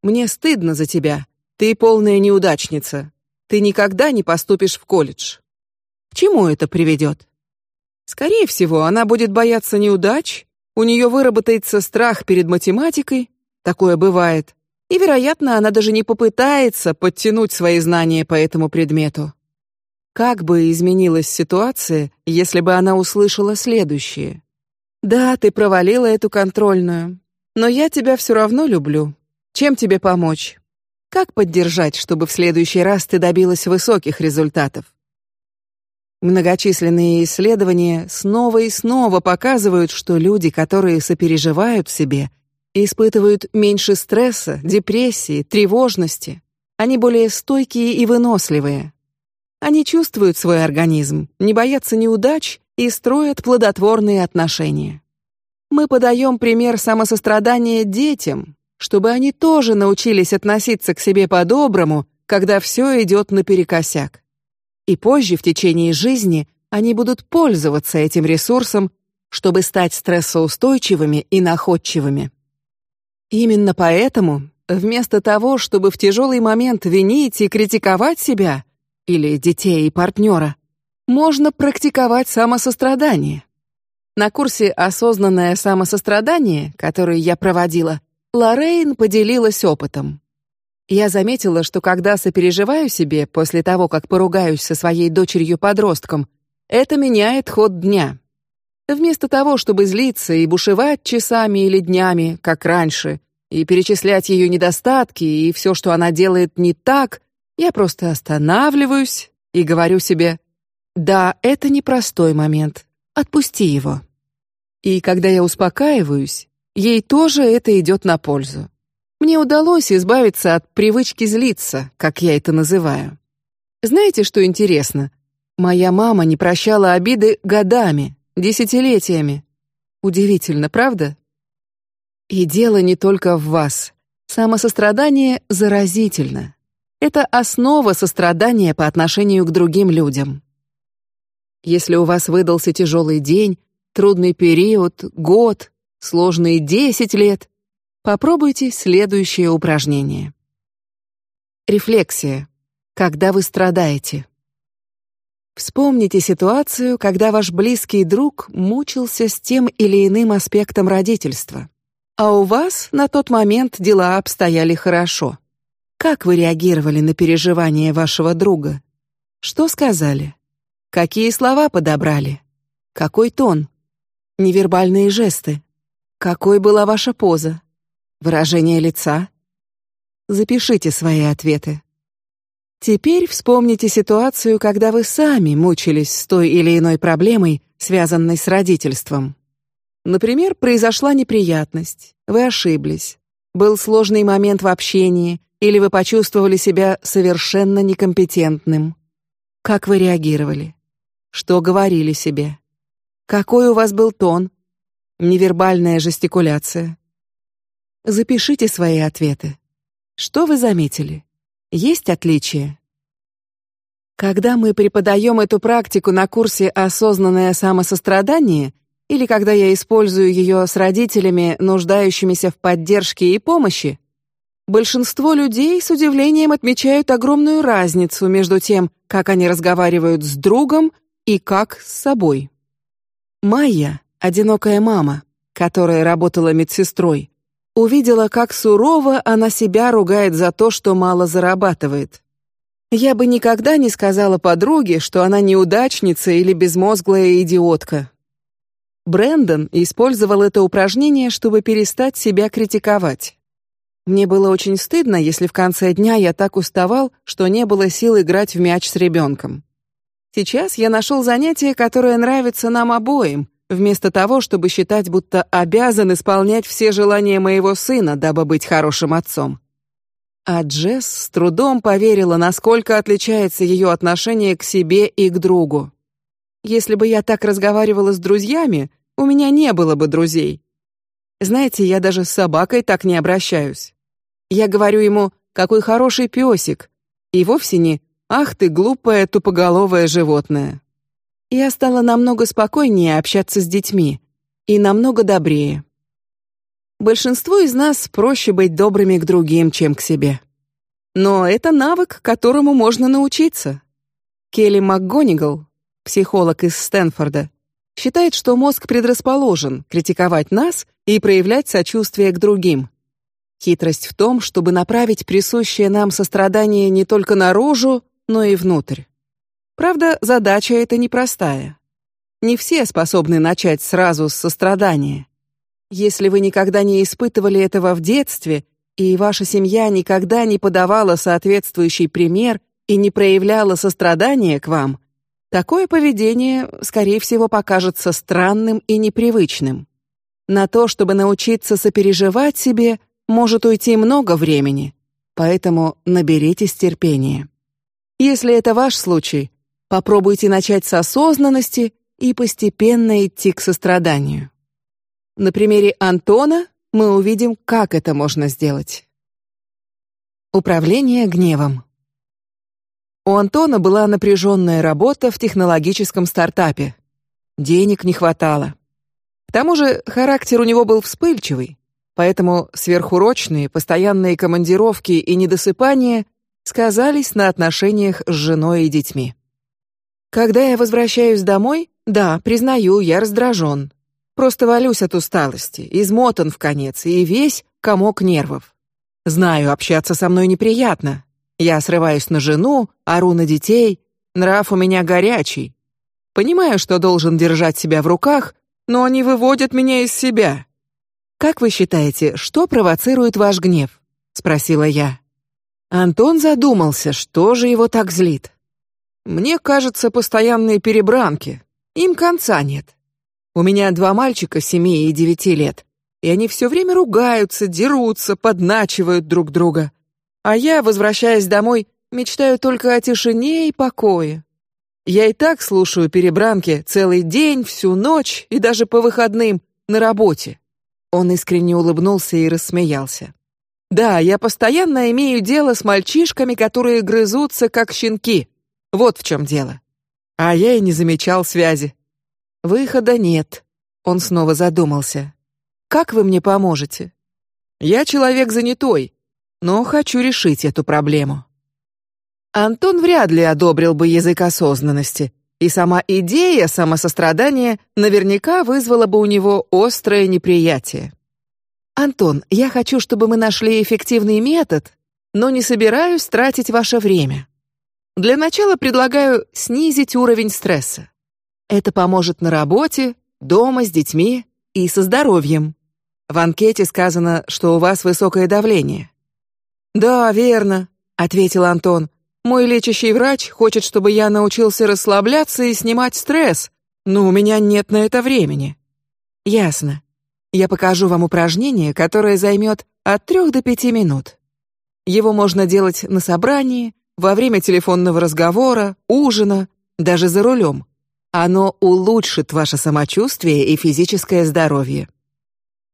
Мне стыдно за тебя. Ты полная неудачница. Ты никогда не поступишь в колледж. К чему это приведет? Скорее всего, она будет бояться неудач. У нее выработается страх перед математикой. Такое бывает и, вероятно, она даже не попытается подтянуть свои знания по этому предмету. Как бы изменилась ситуация, если бы она услышала следующее: "Да, ты провалила эту контрольную, но я тебя все равно люблю. Чем тебе помочь? Как поддержать, чтобы в следующий раз ты добилась высоких результатов?" Многочисленные исследования снова и снова показывают, что люди, которые сопереживают себе, испытывают меньше стресса, депрессии, тревожности. Они более стойкие и выносливые. Они чувствуют свой организм, не боятся неудач и строят плодотворные отношения. Мы подаем пример самосострадания детям, чтобы они тоже научились относиться к себе по-доброму, когда все идет наперекосяк. И позже в течение жизни они будут пользоваться этим ресурсом, чтобы стать стрессоустойчивыми и находчивыми. Именно поэтому, вместо того, чтобы в тяжелый момент винить и критиковать себя или детей и партнера, можно практиковать самосострадание. На курсе осознанное самосострадание, который я проводила, Лорейн поделилась опытом. Я заметила, что когда сопереживаю себе после того, как поругаюсь со своей дочерью-подростком, это меняет ход дня. Вместо того, чтобы злиться и бушевать часами или днями, как раньше, и перечислять ее недостатки и все, что она делает не так, я просто останавливаюсь и говорю себе: да, это непростой момент, отпусти его. И когда я успокаиваюсь, ей тоже это идет на пользу. Мне удалось избавиться от привычки злиться, как я это называю. Знаете, что интересно? Моя мама не прощала обиды годами, десятилетиями. Удивительно, правда? И дело не только в вас. Самосострадание заразительно. Это основа сострадания по отношению к другим людям. Если у вас выдался тяжелый день, трудный период, год, сложные десять лет, попробуйте следующее упражнение. Рефлексия. Когда вы страдаете. Вспомните ситуацию, когда ваш близкий друг мучился с тем или иным аспектом родительства, а у вас на тот момент дела обстояли хорошо. Как вы реагировали на переживания вашего друга? Что сказали? Какие слова подобрали? Какой тон? Невербальные жесты? Какой была ваша поза? Выражение лица? Запишите свои ответы. Теперь вспомните ситуацию, когда вы сами мучились с той или иной проблемой, связанной с родительством. Например, произошла неприятность, вы ошиблись, был сложный момент в общении, или вы почувствовали себя совершенно некомпетентным. Как вы реагировали? Что говорили себе? Какой у вас был тон? Невербальная жестикуляция. Запишите свои ответы. Что вы заметили? Есть отличия? Когда мы преподаем эту практику на курсе осознанное самосострадание, или когда я использую ее с родителями, нуждающимися в поддержке и помощи, большинство людей с удивлением отмечают огромную разницу между тем, как они разговаривают с другом и как с собой. Майя, одинокая мама, которая работала медсестрой, увидела, как сурово она себя ругает за то, что мало зарабатывает. Я бы никогда не сказала подруге, что она неудачница или безмозглая идиотка. Брэндон использовал это упражнение, чтобы перестать себя критиковать. Мне было очень стыдно, если в конце дня я так уставал, что не было сил играть в мяч с ребенком. Сейчас я нашел занятие, которое нравится нам обоим, вместо того, чтобы считать, будто обязан исполнять все желания моего сына, дабы быть хорошим отцом. А Джесс с трудом поверила, насколько отличается ее отношение к себе и к другу. Если бы я так разговаривала с друзьями, у меня не было бы друзей. Знаете, я даже с собакой так не обращаюсь. Я говорю ему, какой хороший песик, и вовсе не, ах ты глупое тупоголовое животное я стала намного спокойнее общаться с детьми и намного добрее. Большинству из нас проще быть добрыми к другим, чем к себе. Но это навык, которому можно научиться. Келли МакГонигал, психолог из Стэнфорда, считает, что мозг предрасположен критиковать нас и проявлять сочувствие к другим. Хитрость в том, чтобы направить присущее нам сострадание не только наружу, но и внутрь. Правда, задача эта непростая. Не все способны начать сразу с сострадания. Если вы никогда не испытывали этого в детстве, и ваша семья никогда не подавала соответствующий пример и не проявляла сострадания к вам, такое поведение, скорее всего, покажется странным и непривычным. На то, чтобы научиться сопереживать себе, может уйти много времени, поэтому наберитесь терпения. Если это ваш случай, Попробуйте начать с осознанности и постепенно идти к состраданию. На примере Антона мы увидим, как это можно сделать. Управление гневом. У Антона была напряженная работа в технологическом стартапе. Денег не хватало. К тому же характер у него был вспыльчивый, поэтому сверхурочные, постоянные командировки и недосыпание сказались на отношениях с женой и детьми. Когда я возвращаюсь домой, да, признаю, я раздражен. Просто валюсь от усталости, измотан в конец и весь комок нервов. Знаю, общаться со мной неприятно. Я срываюсь на жену, ору на детей. Нрав у меня горячий. Понимаю, что должен держать себя в руках, но они выводят меня из себя. Как вы считаете, что провоцирует ваш гнев? – спросила я. Антон задумался, что же его так злит. Мне кажется, постоянные перебранки. Им конца нет. У меня два мальчика семи и девяти лет, и они все время ругаются, дерутся, подначивают друг друга. А я, возвращаясь домой, мечтаю только о тишине и покое. Я и так слушаю перебранки целый день, всю ночь и даже по выходным на работе. Он искренне улыбнулся и рассмеялся. Да, я постоянно имею дело с мальчишками, которые грызутся как щенки. Вот в чем дело. А я и не замечал связи. Выхода нет. Он снова задумался. Как вы мне поможете? Я человек занятой, но хочу решить эту проблему. Антон вряд ли одобрил бы язык осознанности, и сама идея самосострадания наверняка вызвала бы у него острое неприятие. Антон, я хочу, чтобы мы нашли эффективный метод, но не собираюсь тратить ваше время. Для начала предлагаю снизить уровень стресса. Это поможет на работе, дома с детьми и со здоровьем. В анкете сказано, что у вас высокое давление. Да, верно, ответил Антон. Мой лечащий врач хочет, чтобы я научился расслабляться и снимать стресс, но у меня нет на это времени. Ясно. Я покажу вам упражнение, которое займет от трех до пяти минут. Его можно делать на собрании, во время телефонного разговора, ужина, даже за рулем. Оно улучшит ваше самочувствие и физическое здоровье.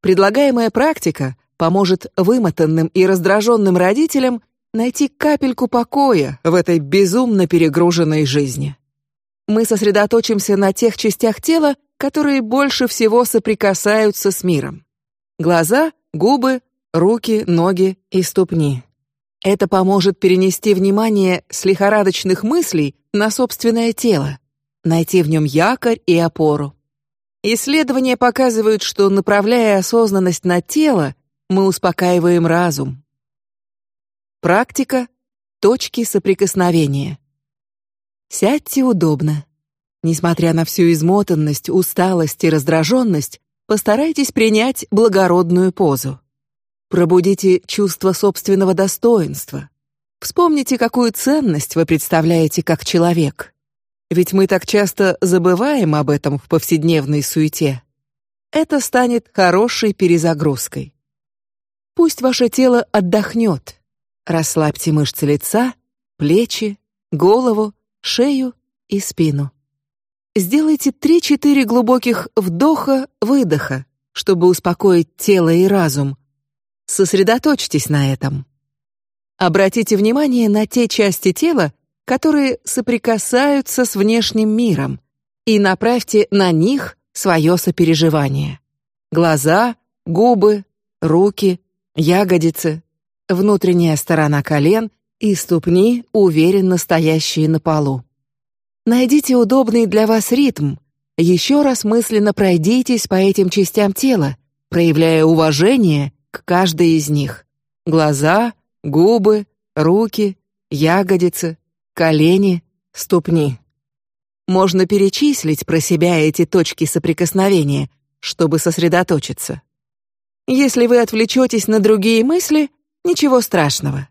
Предлагаемая практика поможет вымотанным и раздраженным родителям найти капельку покоя в этой безумно перегруженной жизни. Мы сосредоточимся на тех частях тела, которые больше всего соприкасаются с миром: глаза, губы, руки, ноги и ступни. Это поможет перенести внимание с лихорадочных мыслей на собственное тело, найти в нем якорь и опору. Исследования показывают, что направляя осознанность на тело, мы успокаиваем разум. Практика точки соприкосновения. Сядьте удобно. Несмотря на всю измотанность, усталость и раздраженность, постарайтесь принять благородную позу. Пробудите чувство собственного достоинства. Вспомните, какую ценность вы представляете как человек. Ведь мы так часто забываем об этом в повседневной суете. Это станет хорошей перезагрузкой. Пусть ваше тело отдохнет. Расслабьте мышцы лица, плечи, голову, шею и спину. Сделайте три-четыре глубоких вдоха-выдоха, чтобы успокоить тело и разум. Сосредоточьтесь на этом. Обратите внимание на те части тела, которые соприкасаются с внешним миром, и направьте на них свое сопереживание. Глаза, губы, руки, ягодицы, внутренняя сторона колен и ступни, уверенно стоящие на полу. Найдите удобный для вас ритм. Еще раз мысленно пройдитесь по этим частям тела, проявляя уважение к каждой из них. Глаза, губы, руки, ягодицы, колени, ступни. Можно перечислить про себя эти точки соприкосновения, чтобы сосредоточиться. Если вы отвлечетесь на другие мысли, ничего страшного.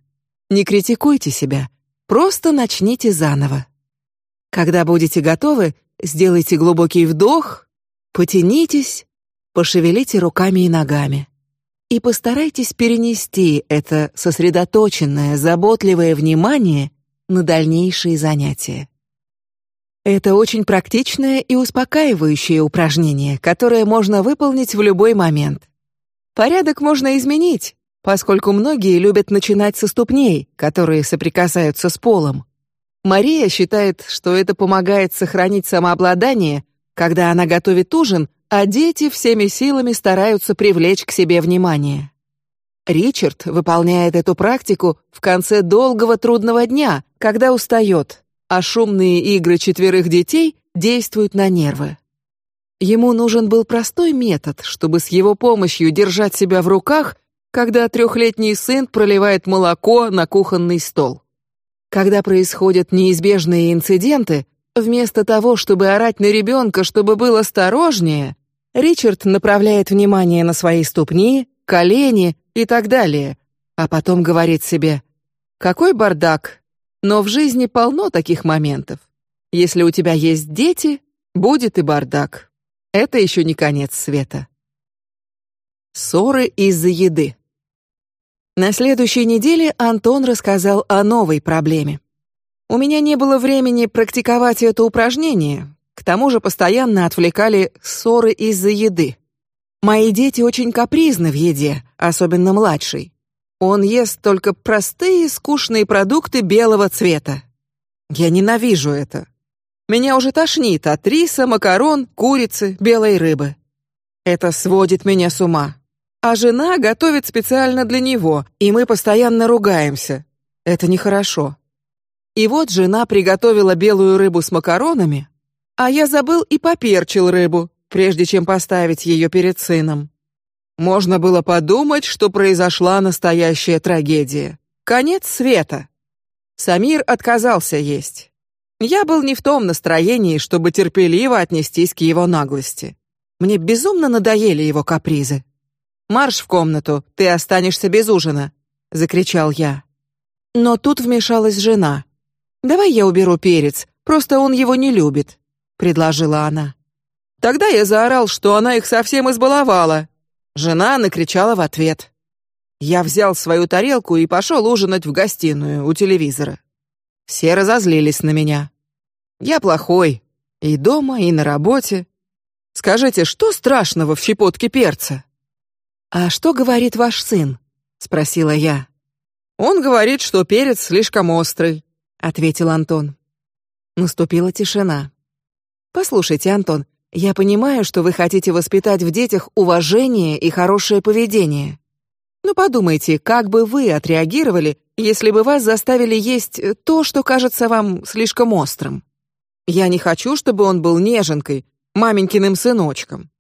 Не критикуйте себя, просто начните заново. Когда будете готовы, сделайте глубокий вдох, потянитесь, пошевелите руками и ногами и постарайтесь перенести это сосредоточенное, заботливое внимание на дальнейшие занятия. Это очень практичное и успокаивающее упражнение, которое можно выполнить в любой момент. Порядок можно изменить, поскольку многие любят начинать со ступней, которые соприкасаются с полом. Мария считает, что это помогает сохранить самообладание, когда она готовит ужин, а дети всеми силами стараются привлечь к себе внимание. Ричард выполняет эту практику в конце долгого трудного дня, когда устает, а шумные игры четверых детей действуют на нервы. Ему нужен был простой метод, чтобы с его помощью держать себя в руках, когда трехлетний сын проливает молоко на кухонный стол. Когда происходят неизбежные инциденты, вместо того, чтобы орать на ребенка, чтобы был осторожнее, Ричард направляет внимание на свои ступни, колени и так далее, а потом говорит себе: какой бардак. Но в жизни полно таких моментов. Если у тебя есть дети, будет и бардак. Это еще не конец света. Ссоры из-за еды. На следующей неделе Антон рассказал о новой проблеме. У меня не было времени практиковать это упражнение. К тому же постоянно отвлекали ссоры из-за еды. Мои дети очень капризны в еде, особенно младший. Он ест только простые скучные продукты белого цвета. Я ненавижу это. Меня уже тошнит от риса, макарон, курицы, белой рыбы. Это сводит меня с ума. А жена готовит специально для него, и мы постоянно ругаемся. Это нехорошо. И вот жена приготовила белую рыбу с макаронами, а я забыл и поперчил рыбу, прежде чем поставить ее перед сыном. Можно было подумать, что произошла настоящая трагедия, конец света. Самир отказался есть. Я был не в том настроении, чтобы терпеливо отнестись к его наглости. Мне безумно надоели его капризы. Марш в комнату, ты останешься без ужина, закричал я. Но тут вмешалась жена. Давай я уберу перец, просто он его не любит, предложила она. Тогда я заорал, что она их совсем избаловала. Жена накричала в ответ. Я взял свою тарелку и пошел ужинать в гостиную у телевизора. Все разозлились на меня. Я плохой и дома, и на работе. Скажите, что страшного в щепотке перца? А что говорит ваш сын? спросила я. Он говорит, что перец слишком острый, ответил Антон. Наступила тишина. Послушайте, Антон, Я понимаю, что вы хотите воспитать в детях уважение и хорошее поведение. Но подумайте, как бы вы отреагировали, если бы вас заставили есть то, что кажется вам слишком острым. Я не хочу, чтобы он был неженкой, маменькиным сыночком,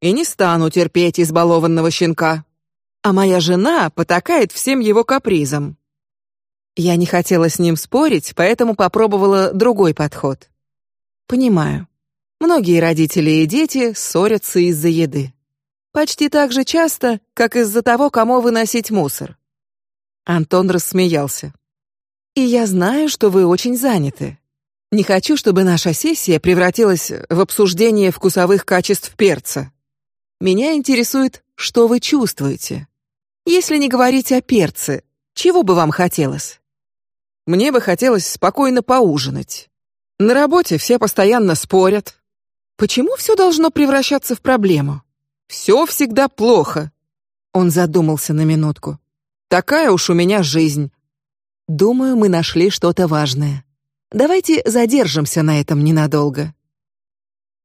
и не стану терпеть избалованного щенка. А моя жена потакает всем его капризам. Я не хотела с ним спорить, поэтому попробовала другой подход. Понимаю. Многие родители и дети ссорятся из-за еды. Почти так же часто, как из-за того, кому выносить мусор. Антон рассмеялся. И я знаю, что вы очень заняты. Не хочу, чтобы наша сессия превратилась в обсуждение вкусовых качеств перца. Меня интересует, что вы чувствуете. Если не говорить о перце, чего бы вам хотелось? Мне бы хотелось спокойно поужинать. На работе все постоянно спорят. Почему все должно превращаться в проблему? Все всегда плохо. Он задумался на минутку. Такая уж у меня жизнь. Думаю, мы нашли что-то важное. Давайте задержимся на этом ненадолго.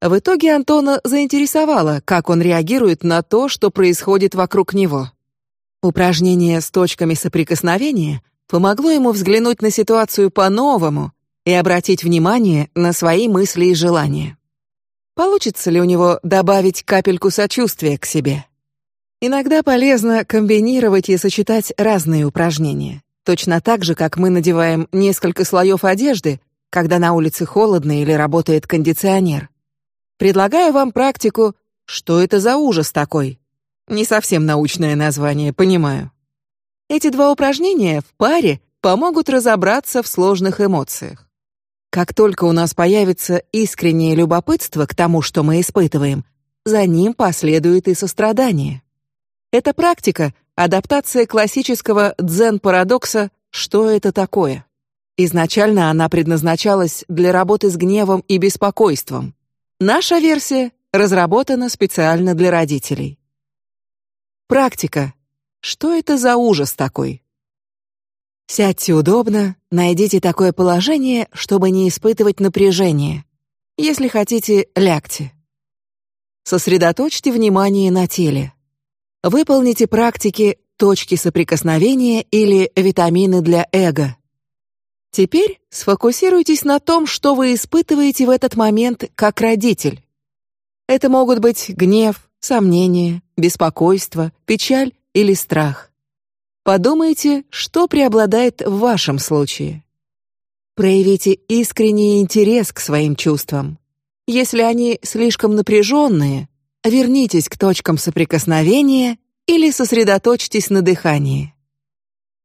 В итоге Антона заинтересовало, как он реагирует на то, что происходит вокруг него. Упражнение с точками соприкосновения помогло ему взглянуть на ситуацию по-новому и обратить внимание на свои мысли и желания. Получится ли у него добавить капельку сочувствия к себе? Иногда полезно комбинировать и сочетать разные упражнения, точно так же, как мы надеваем несколько слоев одежды, когда на улице холодно или работает кондиционер. Предлагаю вам практику «Что это за ужас такой?» Не совсем научное название, понимаю. Эти два упражнения в паре помогут разобраться в сложных эмоциях. Как только у нас появится искреннее любопытство к тому, что мы испытываем, за ним последует и сострадание. Эта практика адаптация классического дзен-парадокса «что это такое?». Изначально она предназначалась для работы с гневом и беспокойством. Наша версия разработана специально для родителей. Практика что это за ужас такой? Сядьте удобно, найдите такое положение, чтобы не испытывать напряжение. Если хотите, лягте. Сосредоточьте внимание на теле. Выполните практики точки соприкосновения или витамины для эго. Теперь сфокусируйтесь на том, что вы испытываете в этот момент как родитель. Это могут быть гнев, сомнение, беспокойство, печаль или страх. Подумайте, что преобладает в вашем случае. Проявите искренний интерес к своим чувствам. Если они слишком напряженные, вернитесь к точкам соприкосновения или сосредоточьтесь на дыхании.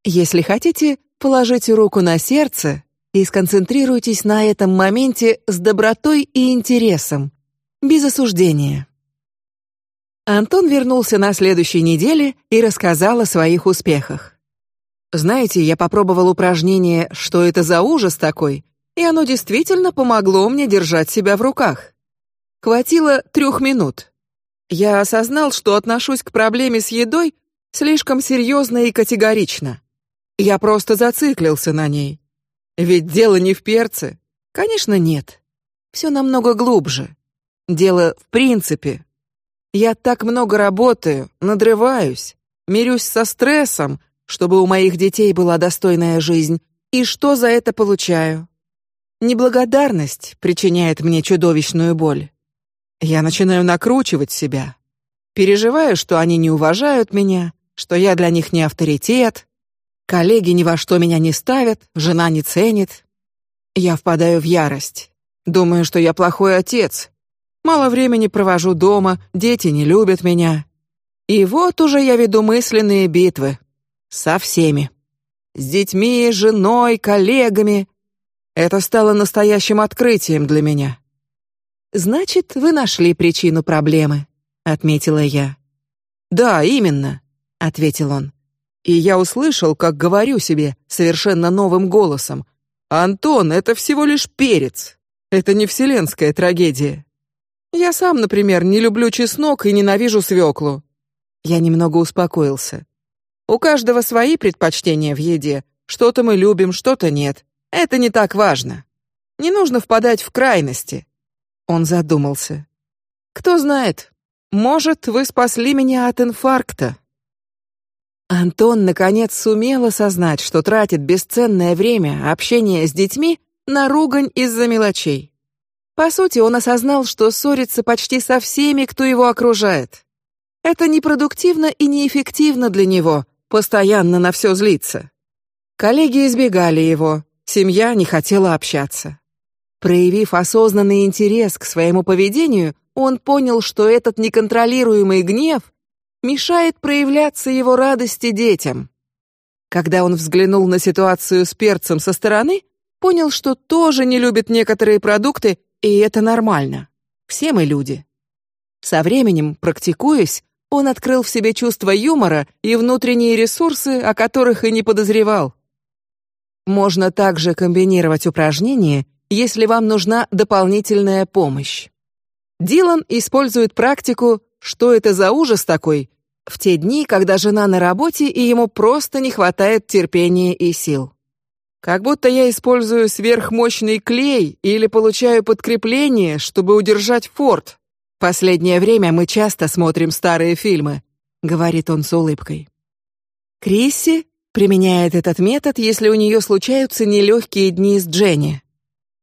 Если хотите, положите руку на сердце и сконцентрируйтесь на этом моменте с добротой и интересом, без осуждения. Антон вернулся на следующей неделе и рассказал о своих успехах. Знаете, я попробовал упражнение «Что это за ужас такой?» и оно действительно помогло мне держать себя в руках. Хватило трех минут. Я осознал, что отношусь к проблеме с едой слишком серьезно и категорично. Я просто зациклился на ней. Ведь дело не в перце. Конечно, нет. Все намного глубже. Дело в принципе, я так много работаю, надрываюсь, мирюсь со стрессом, чтобы у моих детей была достойная жизнь, и что за это получаю? Неблагодарность причиняет мне чудовищную боль. Я начинаю накручивать себя, переживаю, что они не уважают меня, что я для них не авторитет, коллеги ни во что меня не ставят, жена не ценит. Я впадаю в ярость, думаю, что я плохой отец, Мало времени провожу дома, дети не любят меня. И вот уже я веду мысленные битвы со всеми, с детьми, женой, коллегами. Это стало настоящим открытием для меня. Значит, вы нашли причину проблемы, отметила я. Да, именно, ответил он. И я услышал, как говорю себе совершенно новым голосом: Антон, это всего лишь перец. Это не вселенская трагедия. Я сам, например, не люблю чеснок и ненавижу свеклу. Я немного успокоился. У каждого свои предпочтения в еде. Что-то мы любим, что-то нет. Это не так важно. Не нужно впадать в крайности. Он задумался. Кто знает, может, вы спасли меня от инфаркта. Антон наконец сумел осознать, что тратит бесценное время общения с детьми на ругань из-за мелочей. По сути, он осознал, что ссорится почти со всеми, кто его окружает. Это непродуктивно и неэффективно для него, постоянно на все злиться. Коллеги избегали его, семья не хотела общаться. Проявив осознанный интерес к своему поведению, он понял, что этот неконтролируемый гнев мешает проявляться его радости детям. Когда он взглянул на ситуацию с перцем со стороны, понял, что тоже не любит некоторые продукты, и это нормально. Все мы люди. Со временем, практикуясь, он открыл в себе чувство юмора и внутренние ресурсы, о которых и не подозревал. Можно также комбинировать упражнения, если вам нужна дополнительная помощь. Дилан использует практику «что это за ужас такой» в те дни, когда жена на работе и ему просто не хватает терпения и сил. Как будто я использую сверхмощный клей или получаю подкрепление, чтобы удержать форт. Последнее время мы часто смотрим старые фильмы, говорит он с улыбкой. Крисси применяет этот метод, если у нее случаются нелегкие дни с Дженни.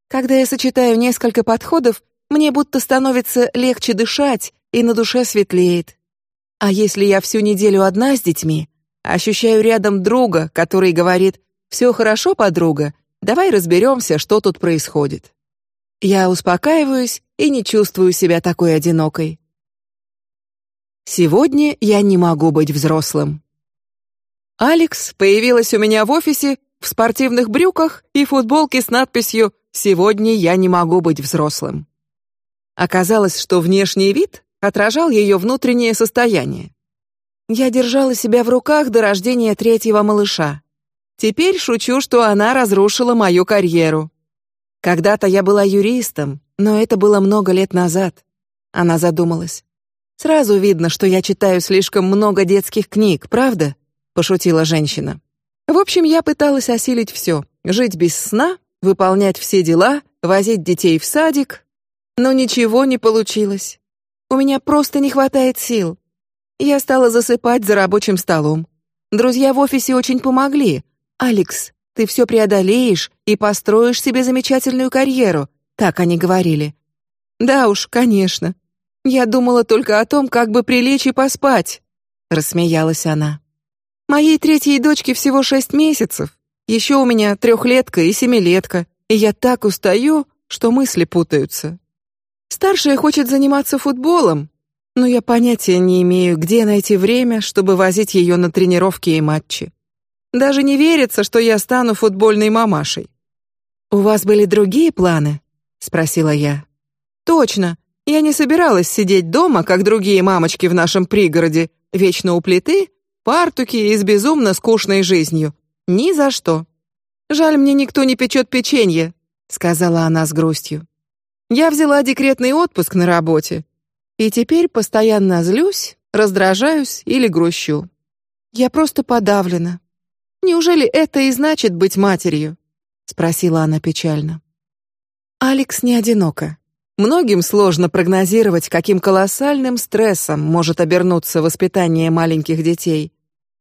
Когда я сочетаю несколько подходов, мне будто становится легче дышать и на душе светлеет. А если я всю неделю одна с детьми, ощущаю рядом друга, который говорит: "Все хорошо, подруга, давай разберемся, что тут происходит". Я успокаиваюсь и не чувствую себя такой одинокой. Сегодня я не могу быть взрослым. Алекс появилась у меня в офисе в спортивных брюках и футболке с надписью «Сегодня я не могу быть взрослым». Оказалось, что внешний вид отражал ее внутреннее состояние. Я держала себя в руках до рождения третьего малыша. Теперь шучу, что она разрушила мою карьеру. Когда-то я была юристом, но это было много лет назад. Она задумалась. Сразу видно, что я читаю слишком много детских книг, правда? Пошутила женщина. В общем, я пыталась осилить все: жить без сна, выполнять все дела, возить детей в садик, но ничего не получилось. У меня просто не хватает сил. Я стала засыпать за рабочим столом. Друзья в офисе очень помогли. Алекс, ты все преодолеешь и построишь себе замечательную карьеру, так они говорили. Да уж, конечно. Я думала только о том, как бы прилечь и поспать. Рассмеялась она. Моей третьей дочке всего шесть месяцев. Еще у меня трехлетка и семилетка, и я так устаю, что мысли путаются. Старшая хочет заниматься футболом, но я понятия не имею, где найти время, чтобы возить ее на тренировки и матчи. Даже не верится, что я стану футбольной мамашей. У вас были другие планы? спросила я. Точно. Я не собиралась сидеть дома, как другие мамочки в нашем пригороде, вечно у плиты, партуки и с безумно скучной жизнью. Ни за что. Жаль, мне никто не печет печенье, сказала она с грустью. Я взяла декретный отпуск на работе, и теперь постоянно злюсь, раздражаюсь или грущу. Я просто подавлена. Неужели это и значит быть матерью? спросила она печально. Алекс не одинока. Многим сложно прогнозировать, каким колоссальным стрессом может обернуться воспитание маленьких детей.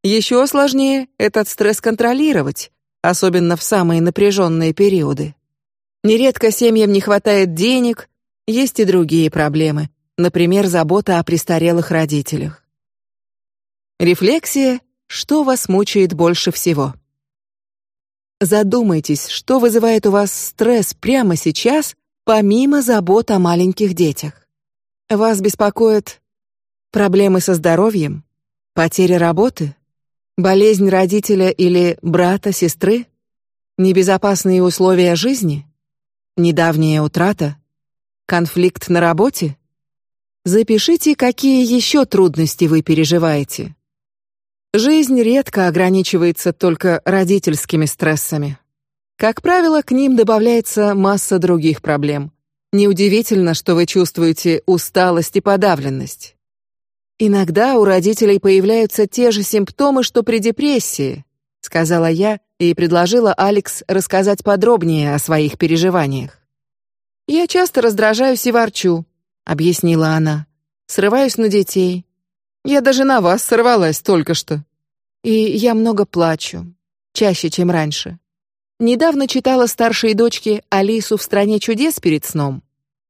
Еще сложнее этот стресс контролировать, особенно в самые напряженные периоды. Нередко семьям не хватает денег, есть и другие проблемы, например, забота о престарелых родителях. Рефлексия: что вас мучает больше всего? Задумайтесь, что вызывает у вас стресс прямо сейчас, помимо забот о маленьких детях. Вас беспокоят проблемы со здоровьем, потеря работы, болезнь родителя или брата, сестры, небезопасные условия жизни. Недавняя утрата? Конфликт на работе? Запишите, какие еще трудности вы переживаете. Жизнь редко ограничивается только родительскими стрессами. Как правило, к ним добавляется масса других проблем. Неудивительно, что вы чувствуете усталость и подавленность. Иногда у родителей появляются те же симптомы, что при депрессии, сказала я и предложила Алекс рассказать подробнее о своих переживаниях. Я часто раздражаюсь и ворчу, объяснила она. Срываюсь на детей. Я даже на вас сорвалась только что. И я много плачу, чаще, чем раньше. Недавно читала старшей дочке Алису в стране чудес перед сном.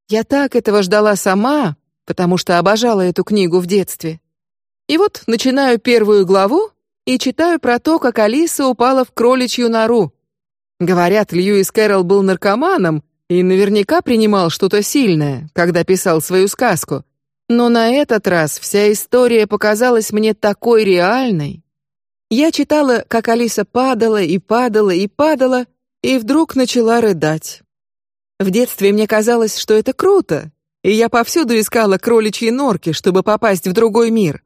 Я так этого ждала сама, потому что обожала эту книгу в детстве. И вот начинаю первую главу и читаю про то, как Алиса упала в кроличью нору. Говорят, Льюис Кэрролл был наркоманом и наверняка принимал что-то сильное, когда писал свою сказку. Но на этот раз вся история показалась мне такой реальной. Я читала, как Алиса падала и падала и падала, и вдруг начала рыдать. В детстве мне казалось, что это круто, и я повсюду искала кроличьи норки, чтобы попасть в другой мир.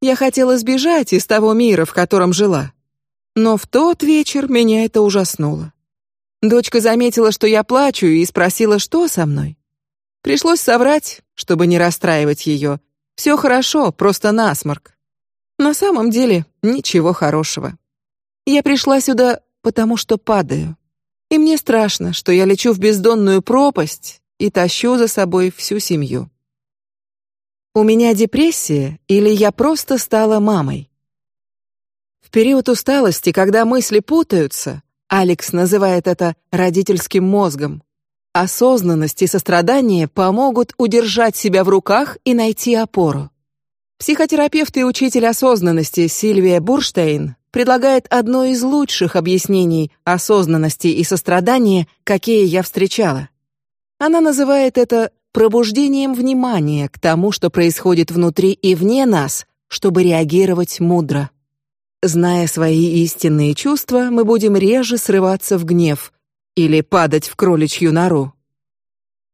Я хотела сбежать из того мира, в котором жила. Но в тот вечер меня это ужаснуло. Дочка заметила, что я плачу, и спросила, что со мной. Пришлось соврать, чтобы не расстраивать ее. Все хорошо, просто насморк. На самом деле ничего хорошего. Я пришла сюда, потому что падаю, и мне страшно, что я лечу в бездонную пропасть и тащу за собой всю семью. У меня депрессия или я просто стала мамой? В период усталости, когда мысли путаются, Алекс называет это родительским мозгом. Осознанность и сострадание помогут удержать себя в руках и найти опору. Психотерапевт и учитель осознанности Сильвия Бурштейн предлагает одно из лучших объяснений осознанности и сострадания, какие я встречала. Она называет это пробуждением внимания к тому, что происходит внутри и вне нас, чтобы реагировать мудро. Зная свои истинные чувства, мы будем реже срываться в гнев или падать в кроличью нору.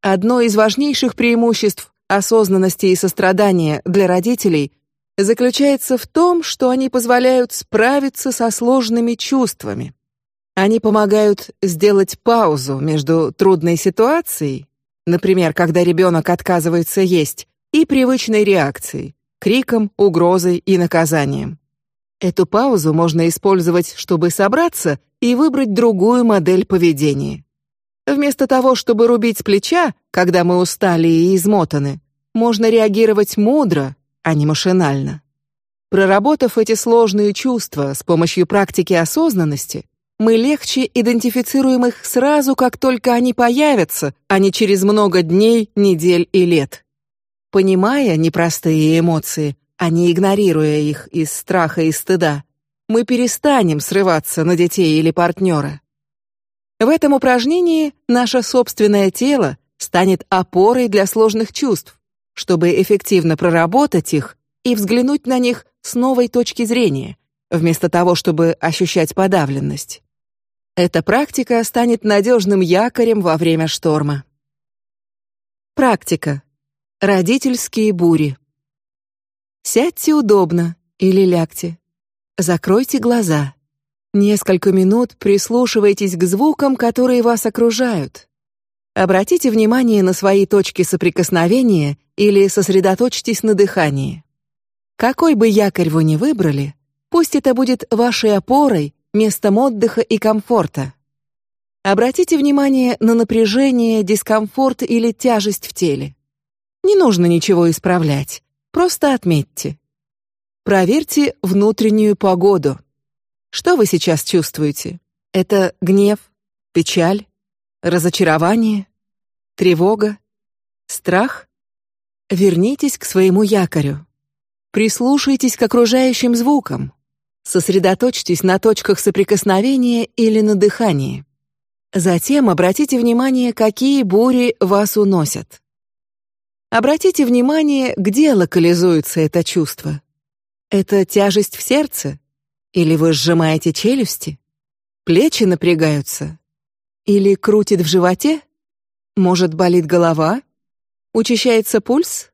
Одно из важнейших преимуществ осознанности и сострадания для родителей заключается в том, что они позволяют справиться со сложными чувствами. Они помогают сделать паузу между трудной ситуацией, например, когда ребенок отказывается есть, и привычной реакцией, криком, угрозой и наказанием. Эту паузу можно использовать, чтобы собраться и выбрать другую модель поведения. Вместо того, чтобы рубить с плеча, когда мы устали и измотаны, можно реагировать мудро, а не машинально. Проработав эти сложные чувства с помощью практики осознанности, мы легче идентифицируем их сразу, как только они появятся, а не через много дней, недель и лет. Понимая непростые эмоции, а не игнорируя их из страха и стыда, мы перестанем срываться на детей или партнера. В этом упражнении наше собственное тело станет опорой для сложных чувств, чтобы эффективно проработать их и взглянуть на них с новой точки зрения, вместо того, чтобы ощущать подавленность. Эта практика станет надежным якорем во время шторма. Практика. Родительские бури. Сядьте удобно или лягте. Закройте глаза. Несколько минут прислушивайтесь к звукам, которые вас окружают. Обратите внимание на свои точки соприкосновения или сосредоточьтесь на дыхании. Какой бы якорь вы ни выбрали, пусть это будет вашей опорой местом отдыха и комфорта. Обратите внимание на напряжение, дискомфорт или тяжесть в теле. Не нужно ничего исправлять, просто отметьте. Проверьте внутреннюю погоду. Что вы сейчас чувствуете? Это гнев, печаль, разочарование, тревога, страх? Вернитесь к своему якорю. Прислушайтесь к окружающим звукам. Сосредоточьтесь на точках соприкосновения или на дыхании. Затем обратите внимание, какие бури вас уносят. Обратите внимание, где локализуется это чувство. Это тяжесть в сердце? Или вы сжимаете челюсти? Плечи напрягаются? Или крутит в животе? Может, болит голова? Учащается пульс?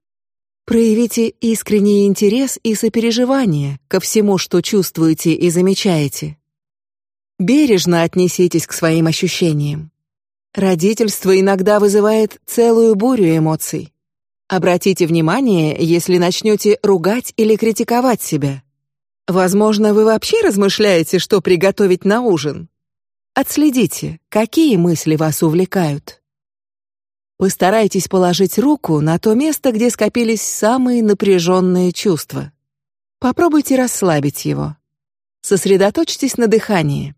Проявите искренний интерес и сопереживание ко всему, что чувствуете и замечаете. Бережно отнеситесь к своим ощущениям. Родительство иногда вызывает целую бурю эмоций. Обратите внимание, если начнете ругать или критиковать себя. Возможно, вы вообще размышляете, что приготовить на ужин. Отследите, какие мысли вас увлекают. Постарайтесь положить руку на то место, где скопились самые напряженные чувства. Попробуйте расслабить его. Сосредоточьтесь на дыхании.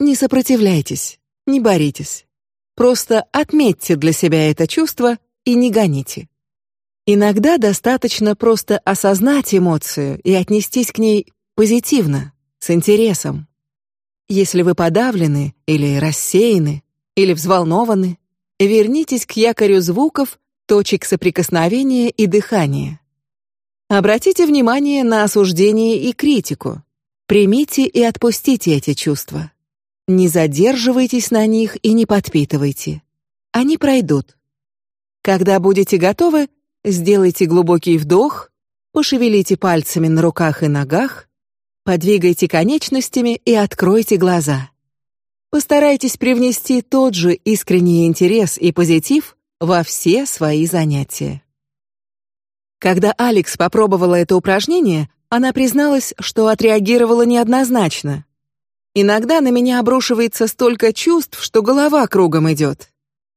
Не сопротивляйтесь, не боритесь. Просто отметьте для себя это чувство и не гоните. Иногда достаточно просто осознать эмоцию и отнестись к ней позитивно, с интересом. Если вы подавлены или рассеяны или взволнованы, вернитесь к якорю звуков, точек соприкосновения и дыхания. Обратите внимание на осуждение и критику. Примите и отпустите эти чувства. Не задерживайтесь на них и не подпитывайте. Они пройдут. Когда будете готовы, Сделайте глубокий вдох, пошевелите пальцами на руках и ногах, подвигайте конечностями и откройте глаза. Постарайтесь привнести тот же искренний интерес и позитив во все свои занятия. Когда Алекс попробовала это упражнение, она призналась, что отреагировала неоднозначно. Иногда на меня обрушивается столько чувств, что голова кругом идет.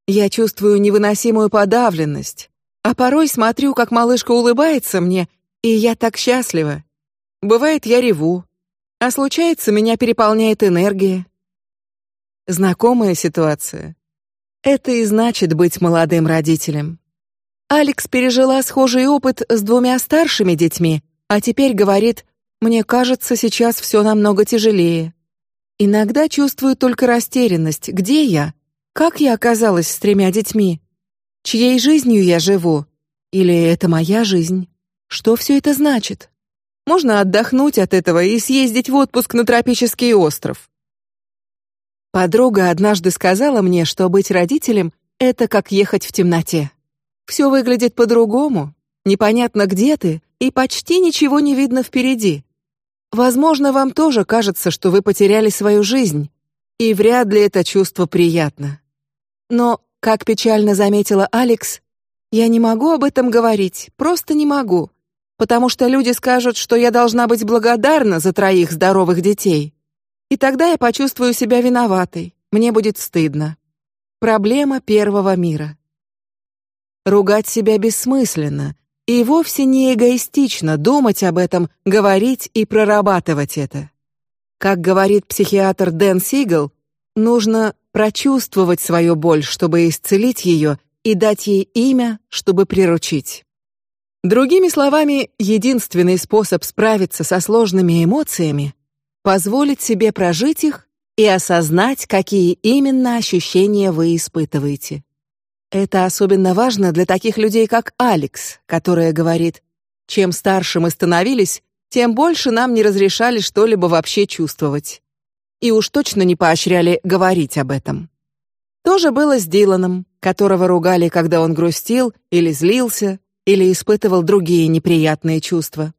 Я чувствую невыносимую подавленность, а порой смотрю, как малышка улыбается мне, и я так счастлива. Бывает, я реву, а случается, меня переполняет энергия. Знакомая ситуация. Это и значит быть молодым родителем. Алекс пережила схожий опыт с двумя старшими детьми, а теперь говорит: мне кажется, сейчас все намного тяжелее. Иногда чувствую только растерянность. Где я? Как я оказалась с тремя детьми? Чьей жизнью я живу? Или это моя жизнь? Что все это значит? Можно отдохнуть от этого и съездить в отпуск на тропический остров. Подруга однажды сказала мне, что быть родителем — это как ехать в темноте. Все выглядит по-другому, непонятно где ты, и почти ничего не видно впереди. Возможно, вам тоже кажется, что вы потеряли свою жизнь, и вряд ли это чувство приятно. Но как печально заметила Алекс, я не могу об этом говорить, просто не могу, потому что люди скажут, что я должна быть благодарна за троих здоровых детей, и тогда я почувствую себя виноватой, мне будет стыдно. Проблема первого мира. Ругать себя бессмысленно и вовсе не эгоистично думать об этом, говорить и прорабатывать это. Как говорит психиатр Дэн Сигел, нужно прочувствовать свою боль, чтобы исцелить ее, и дать ей имя, чтобы приручить. Другими словами, единственный способ справиться со сложными эмоциями — позволить себе прожить их и осознать, какие именно ощущения вы испытываете. Это особенно важно для таких людей, как Алекс, которая говорит: чем старше мы становились, тем больше нам не разрешали что-либо вообще чувствовать и уж точно не поощряли говорить об этом. То же было с Диланом, которого ругали, когда он грустил или злился, или испытывал другие неприятные чувства.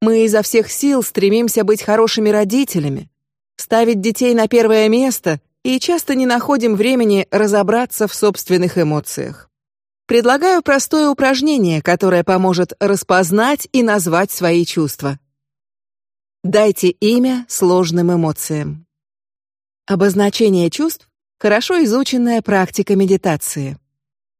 Мы изо всех сил стремимся быть хорошими родителями, ставить детей на первое место и часто не находим времени разобраться в собственных эмоциях. Предлагаю простое упражнение, которое поможет распознать и назвать свои чувства. Дайте имя сложным эмоциям. Обозначение чувств — хорошо изученная практика медитации.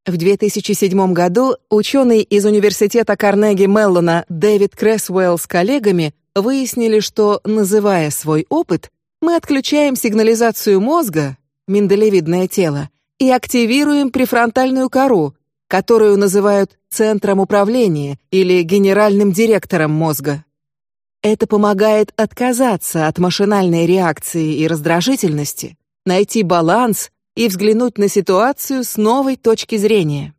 В 2007 году ученый из университета Карнеги Меллона Дэвид Кресвелл с коллегами выяснили, что называя свой опыт, мы отключаем сигнализацию мозга, миндалевидное тело, и активируем префронтальную кору, которую называют центром управления или генеральным директором мозга. Это помогает отказаться от машинальной реакции и раздражительности, найти баланс и взглянуть на ситуацию с новой точки зрения.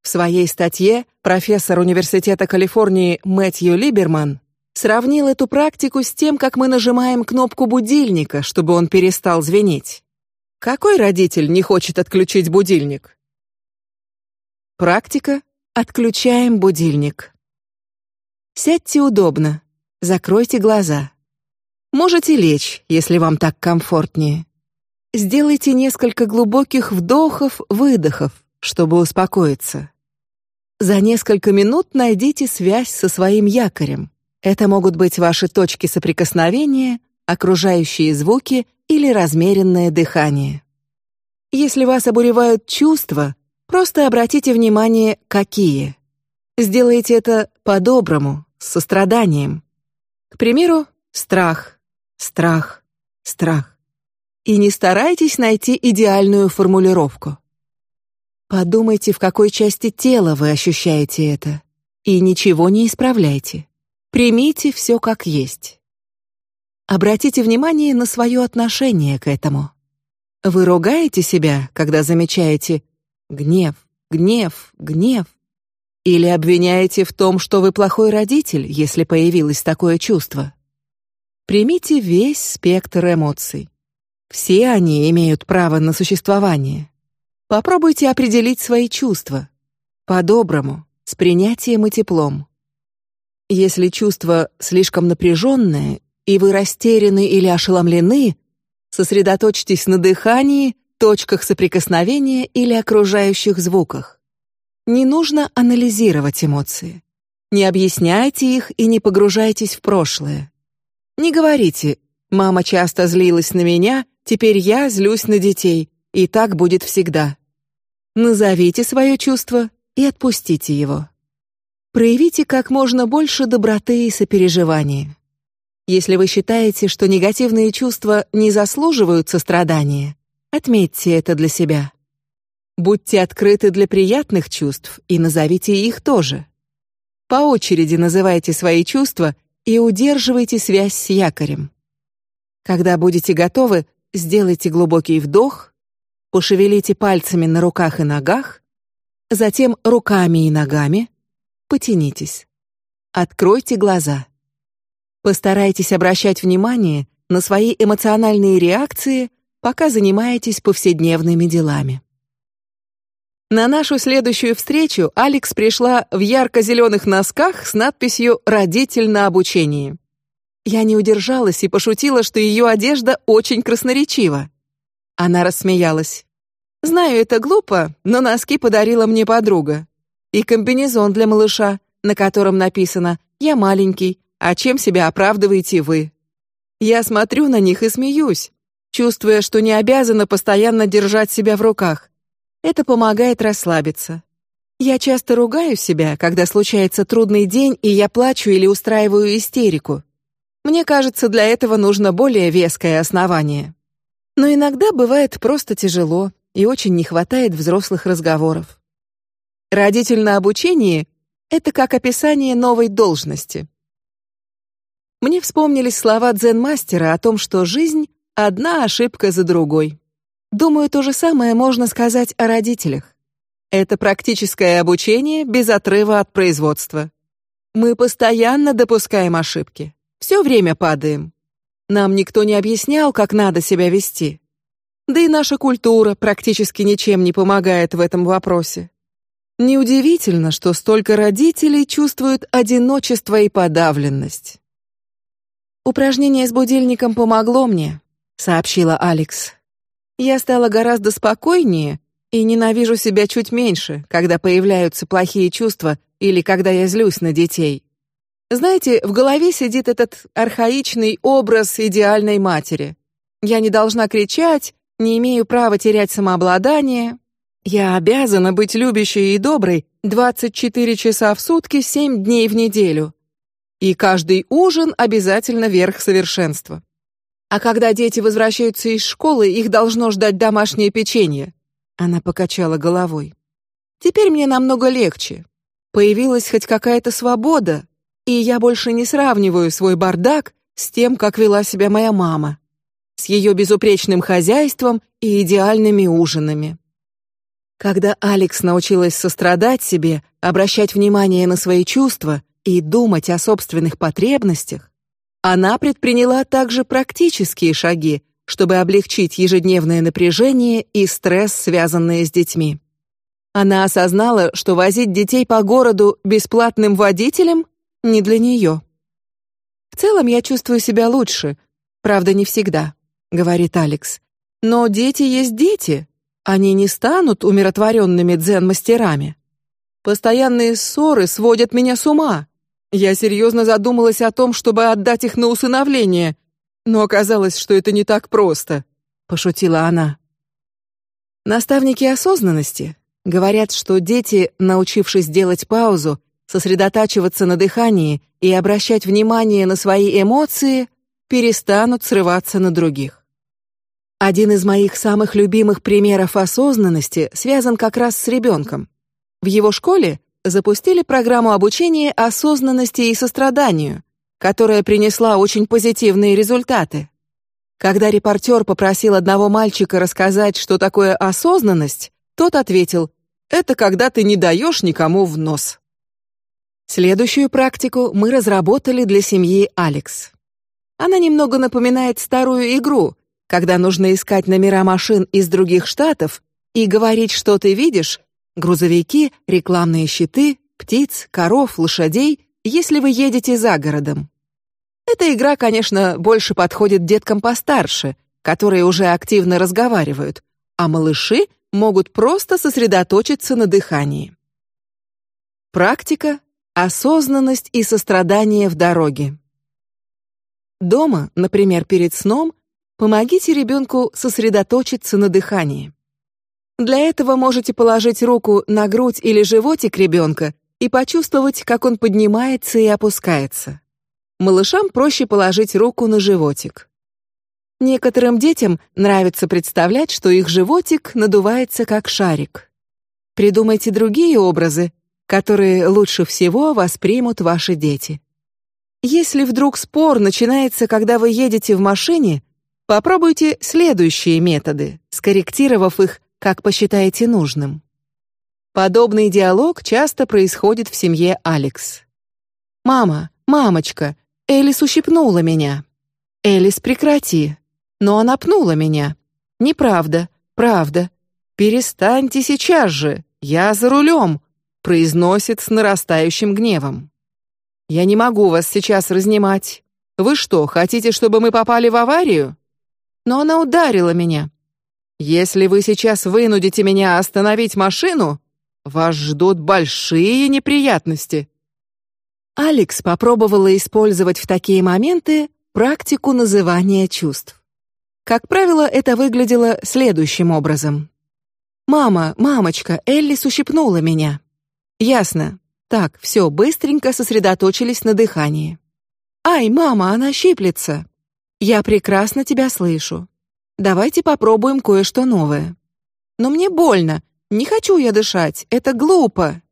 В своей статье профессор университета Калифорнии Мэтью Либерман сравнил эту практику с тем, как мы нажимаем кнопку будильника, чтобы он перестал звенеть. Какой родитель не хочет отключить будильник? Практика «Отключаем будильник». Сядьте удобно. Закройте глаза. Можете лечь, если вам так комфортнее. Сделайте несколько глубоких вдохов-выдохов, чтобы успокоиться. За несколько минут найдите связь со своим якорем. Это могут быть ваши точки соприкосновения, окружающие звуки или размеренное дыхание. Если вас обуревают чувства, Просто обратите внимание, какие. Сделайте это по-доброму, с состраданием. К примеру, страх, страх, страх. И не старайтесь найти идеальную формулировку. Подумайте, в какой части тела вы ощущаете это, и ничего не исправляйте. Примите все как есть. Обратите внимание на свое отношение к этому. Вы ругаете себя, когда замечаете гнев, гнев, гнев, или обвиняете в том, что вы плохой родитель, если появилось такое чувство. Примите весь спектр эмоций. Все они имеют право на существование. Попробуйте определить свои чувства по-доброму, с принятием и теплом. Если чувство слишком напряженное и вы растеряны или ошеломлены, сосредоточьтесь на дыхании, точках соприкосновения или окружающих звуках. Не нужно анализировать эмоции. Не объясняйте их и не погружайтесь в прошлое. Не говорите: "Мама часто злилась на меня, теперь я злюсь на детей, и так будет всегда". Назовите свое чувство и отпустите его. Проявите как можно больше доброты и сопереживания. Если вы считаете, что негативные чувства не заслуживают сострадания, отметьте это для себя. Будьте открыты для приятных чувств и назовите их тоже. По очереди называйте свои чувства и удерживайте связь с якорем. Когда будете готовы, сделайте глубокий вдох, пошевелите пальцами на руках и ногах, затем руками и ногами, потянитесь, откройте глаза. Постарайтесь обращать внимание на свои эмоциональные реакции, пока занимаетесь повседневными делами. На нашу следующую встречу Алекс пришла в ярко-зеленых носках с надписью «Родитель на обучении». Я не удержалась и пошутила, что ее одежда очень красноречива. Она рассмеялась. Знаю, это глупо, но носки подарила мне подруга. И комбинезон для малыша, на котором написано «Я маленький, а чем себя оправдываете вы? Я смотрю на них и смеюсь, чувствуя, что не обязана постоянно держать себя в руках. Это помогает расслабиться. Я часто ругаю себя, когда случается трудный день, и я плачу или устраиваю истерику. Мне кажется, для этого нужно более веское основание. Но иногда бывает просто тяжело и очень не хватает взрослых разговоров. Родитель на обучении — это как описание новой должности. Мне вспомнились слова дзен-мастера о том, что жизнь — одна ошибка за другой. Думаю, то же самое можно сказать о родителях. Это практическое обучение без отрыва от производства. Мы постоянно допускаем ошибки, все время падаем. Нам никто не объяснял, как надо себя вести. Да и наша культура практически ничем не помогает в этом вопросе. Неудивительно, что столько родителей чувствуют одиночество и подавленность. Упражнение с будильником помогло мне, сообщила Алекс. Я стала гораздо спокойнее и ненавижу себя чуть меньше, когда появляются плохие чувства или когда я злюсь на детей. Знаете, в голове сидит этот архаичный образ идеальной матери. Я не должна кричать, не имею права терять самообладание. Я обязана быть любящей и доброй 24 часа в сутки, 7 дней в неделю. И каждый ужин обязательно верх совершенства. А когда дети возвращаются из школы, их должно ждать домашнее печенье. Она покачала головой. Теперь мне намного легче. Появилась хоть какая-то свобода, и я больше не сравниваю свой бардак с тем, как вела себя моя мама, с ее безупречным хозяйством и идеальными ужинами. Когда Алекс научилась сострадать себе, обращать внимание на свои чувства и думать о собственных потребностях, она предприняла также практические шаги, чтобы облегчить ежедневное напряжение и стресс, связанные с детьми. Она осознала, что возить детей по городу бесплатным водителем не для нее. В целом я чувствую себя лучше, правда не всегда, говорит Алекс. Но дети есть дети, они не станут умиротворенными дзен-мастерами. Постоянные ссоры сводят меня с ума. Я серьезно задумалась о том, чтобы отдать их на усыновление, но оказалось, что это не так просто. Пошутила она. Наставники осознанности Говорят, что дети, научившись делать паузу, сосредотачиваться на дыхании и обращать внимание на свои эмоции, перестанут срываться на других. Один из моих самых любимых примеров осознанности связан как раз с ребенком. В его школе запустили программу обучения осознанности и состраданию, которая принесла очень позитивные результаты. Когда репортер попросил одного мальчика рассказать, что такое осознанность, тот ответил: "Это когда ты не даешь никому в нос". Следующую практику мы разработали для семьи Алекс. Она немного напоминает старую игру, когда нужно искать номера машин из других штатов и говорить, что ты видишь: грузовики, рекламные щиты, птиц, коров, лошадей, если вы едете за городом. Эта игра, конечно, больше подходит деткам постарше, которые уже активно разговаривают, а малыши могут просто сосредоточиться на дыхании. Практика, осознанность и сострадание в дороге. Дома, например, перед сном, помогите ребенку сосредоточиться на дыхании. Для этого можете положить руку на грудь или животик ребенка и почувствовать, как он поднимается и опускается. Малышам проще положить руку на животик. Некоторым детям нравится представлять, что их животик надувается как шарик. Придумайте другие образы, которые лучше всего воспримут ваши дети. Если вдруг спор начинается, когда вы едете в машине, попробуйте следующие методы, скорректировав их, как посчитаете нужным. Подобный диалог часто происходит в семье Алекс. Мама, мамочка, Элис ущипнула меня. Элис, прекрати. Но она пнула меня. Неправда, правда. Перестаньте сейчас же. Я за рулем. Произносит с нарастающим гневом. Я не могу вас сейчас разнимать. Вы что, хотите, чтобы мы попали в аварию? Но она ударила меня. Если вы сейчас вынудите меня остановить машину, вас ждут большие неприятности. Алекс попробовала использовать в такие моменты практику называния чувств. Как правило, это выглядело следующим образом: "Мама, мамочка, Элли ущипнула меня". Ясно. Так, все, быстренько сосредоточились на дыхании. Ай, мама, она щиплется. Я прекрасно тебя слышу. Давайте попробуем кое-что новое. Но мне больно. Не хочу я дышать. Это глупо.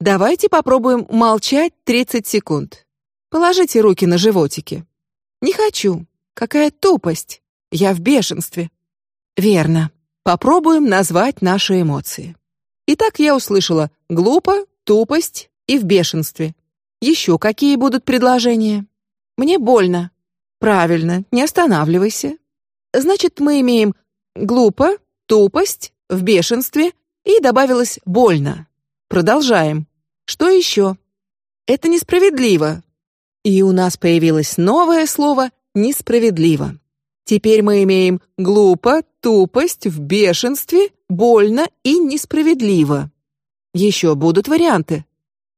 Давайте попробуем молчать 30 секунд. Положите руки на животики. Не хочу. Какая тупость. Я в бешенстве. Верно. Попробуем назвать наши эмоции. Итак, я услышала глупо, тупость и в бешенстве. Еще какие будут предложения? Мне больно. Правильно, не останавливайся. Значит, мы имеем глупо, тупость, в бешенстве и добавилось больно. Продолжаем. Что еще? Это несправедливо. И у нас появилось новое слово несправедливо. Теперь мы имеем глупо, тупость, в бешенстве, больно и несправедливо. Еще будут варианты.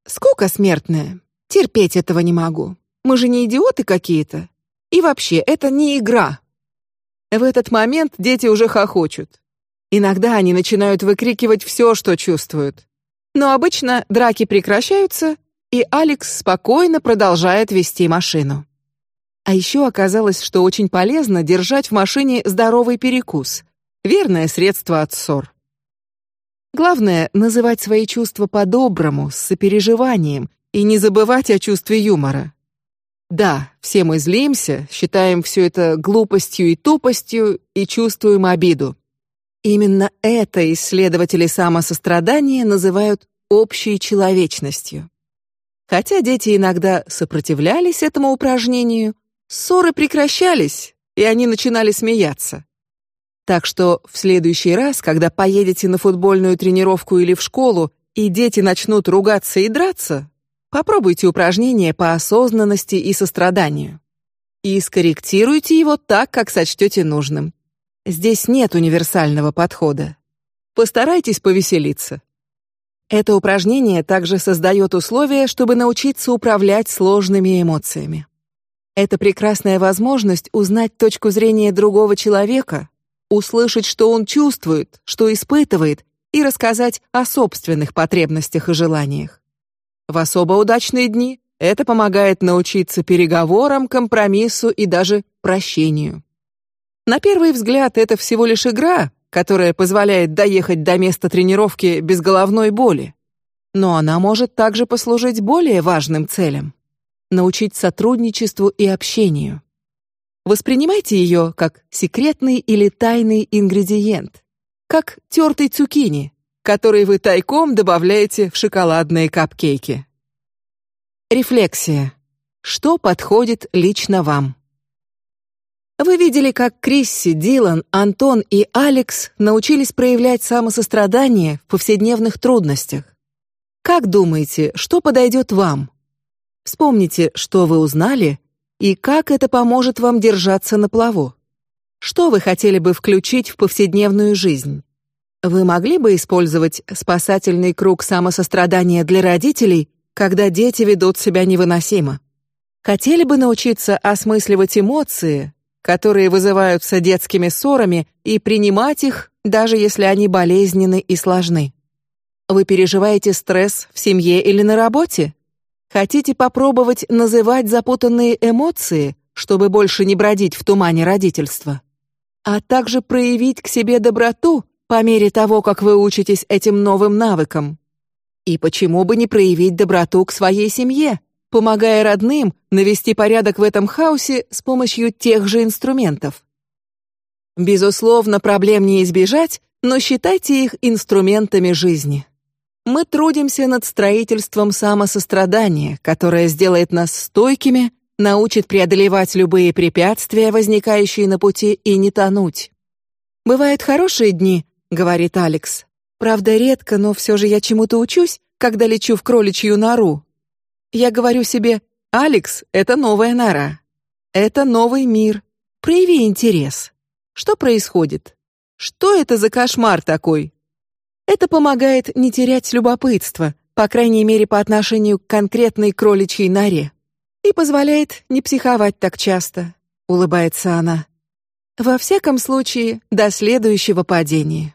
Скука смертная. Терпеть этого не могу. Мы же не идиоты какие-то. И вообще, это не игра. В этот момент дети уже хохочут. Иногда они начинают выкрикивать все, что чувствуют. Но обычно драки прекращаются, и Алекс спокойно продолжает вести машину. А еще оказалось, что очень полезно держать в машине здоровый перекус, верное средство от ссор. Главное называть свои чувства по-доброму, с сопереживанием, и не забывать о чувстве юмора. Да, все мы злимся, считаем все это глупостью и тупостью и чувствуем обиду. Именно это исследователи самосострадания называют общей человечностью. Хотя дети иногда сопротивлялись этому упражнению, ссоры прекращались, и они начинали смеяться. Так что в следующий раз, когда поедете на футбольную тренировку или в школу, и дети начнут ругаться и драться, попробуйте упражнение по осознанности и состраданию. И скорректируйте его так, как сочтете нужным. Здесь нет универсального подхода. Постарайтесь повеселиться. Это упражнение также создает условия, чтобы научиться управлять сложными эмоциями. Это прекрасная возможность узнать точку зрения другого человека, услышать, что он чувствует, что испытывает, и рассказать о собственных потребностях и желаниях. В особо удачные дни это помогает научиться переговорам, компромиссу и даже прощению. На первый взгляд это всего лишь игра, которая позволяет доехать до места тренировки без головной боли. Но она может также послужить более важным целям — научить сотрудничеству и общению. Воспринимайте ее как секретный или тайный ингредиент, как тертый цукини, который вы тайком добавляете в шоколадные капкейки. Рефлексия. Что подходит лично вам? Вы видели, как Крисси, Дилан, Антон и Алекс научились проявлять самосострадание в повседневных трудностях. Как думаете, что подойдет вам? Вспомните, что вы узнали и как это поможет вам держаться на плаву. Что вы хотели бы включить в повседневную жизнь? Вы могли бы использовать спасательный круг самосострадания для родителей, когда дети ведут себя невыносимо? Хотели бы научиться осмысливать эмоции, которые вызываются детскими ссорами, и принимать их, даже если они болезненны и сложны? Вы переживаете стресс в семье или на работе? Хотите попробовать называть запутанные эмоции, чтобы больше не бродить в тумане родительства, а также проявить к себе доброту по мере того, как вы учитесь этим новым навыкам. И почему бы не проявить доброту к своей семье, помогая родным навести порядок в этом хаосе с помощью тех же инструментов? Безусловно, проблем не избежать, но считайте их инструментами жизни. Мы трудимся над строительством самосострадания, которое сделает нас стойкими, научит преодолевать любые препятствия, возникающие на пути, и не тонуть. Бывают хорошие дни, говорит Алекс. Правда, редко, но все же я чему-то учусь, когда лечу в кроличью нору. Я говорю себе, Алекс, это новая нора, это новый мир. Прояви интерес. Что происходит? Что это за кошмар такой? Это помогает не терять любопытство, по крайней мере по отношению к конкретной кроличьей норе, и позволяет не психовать так часто. Улыбается она. Во всяком случае, до следующего падения.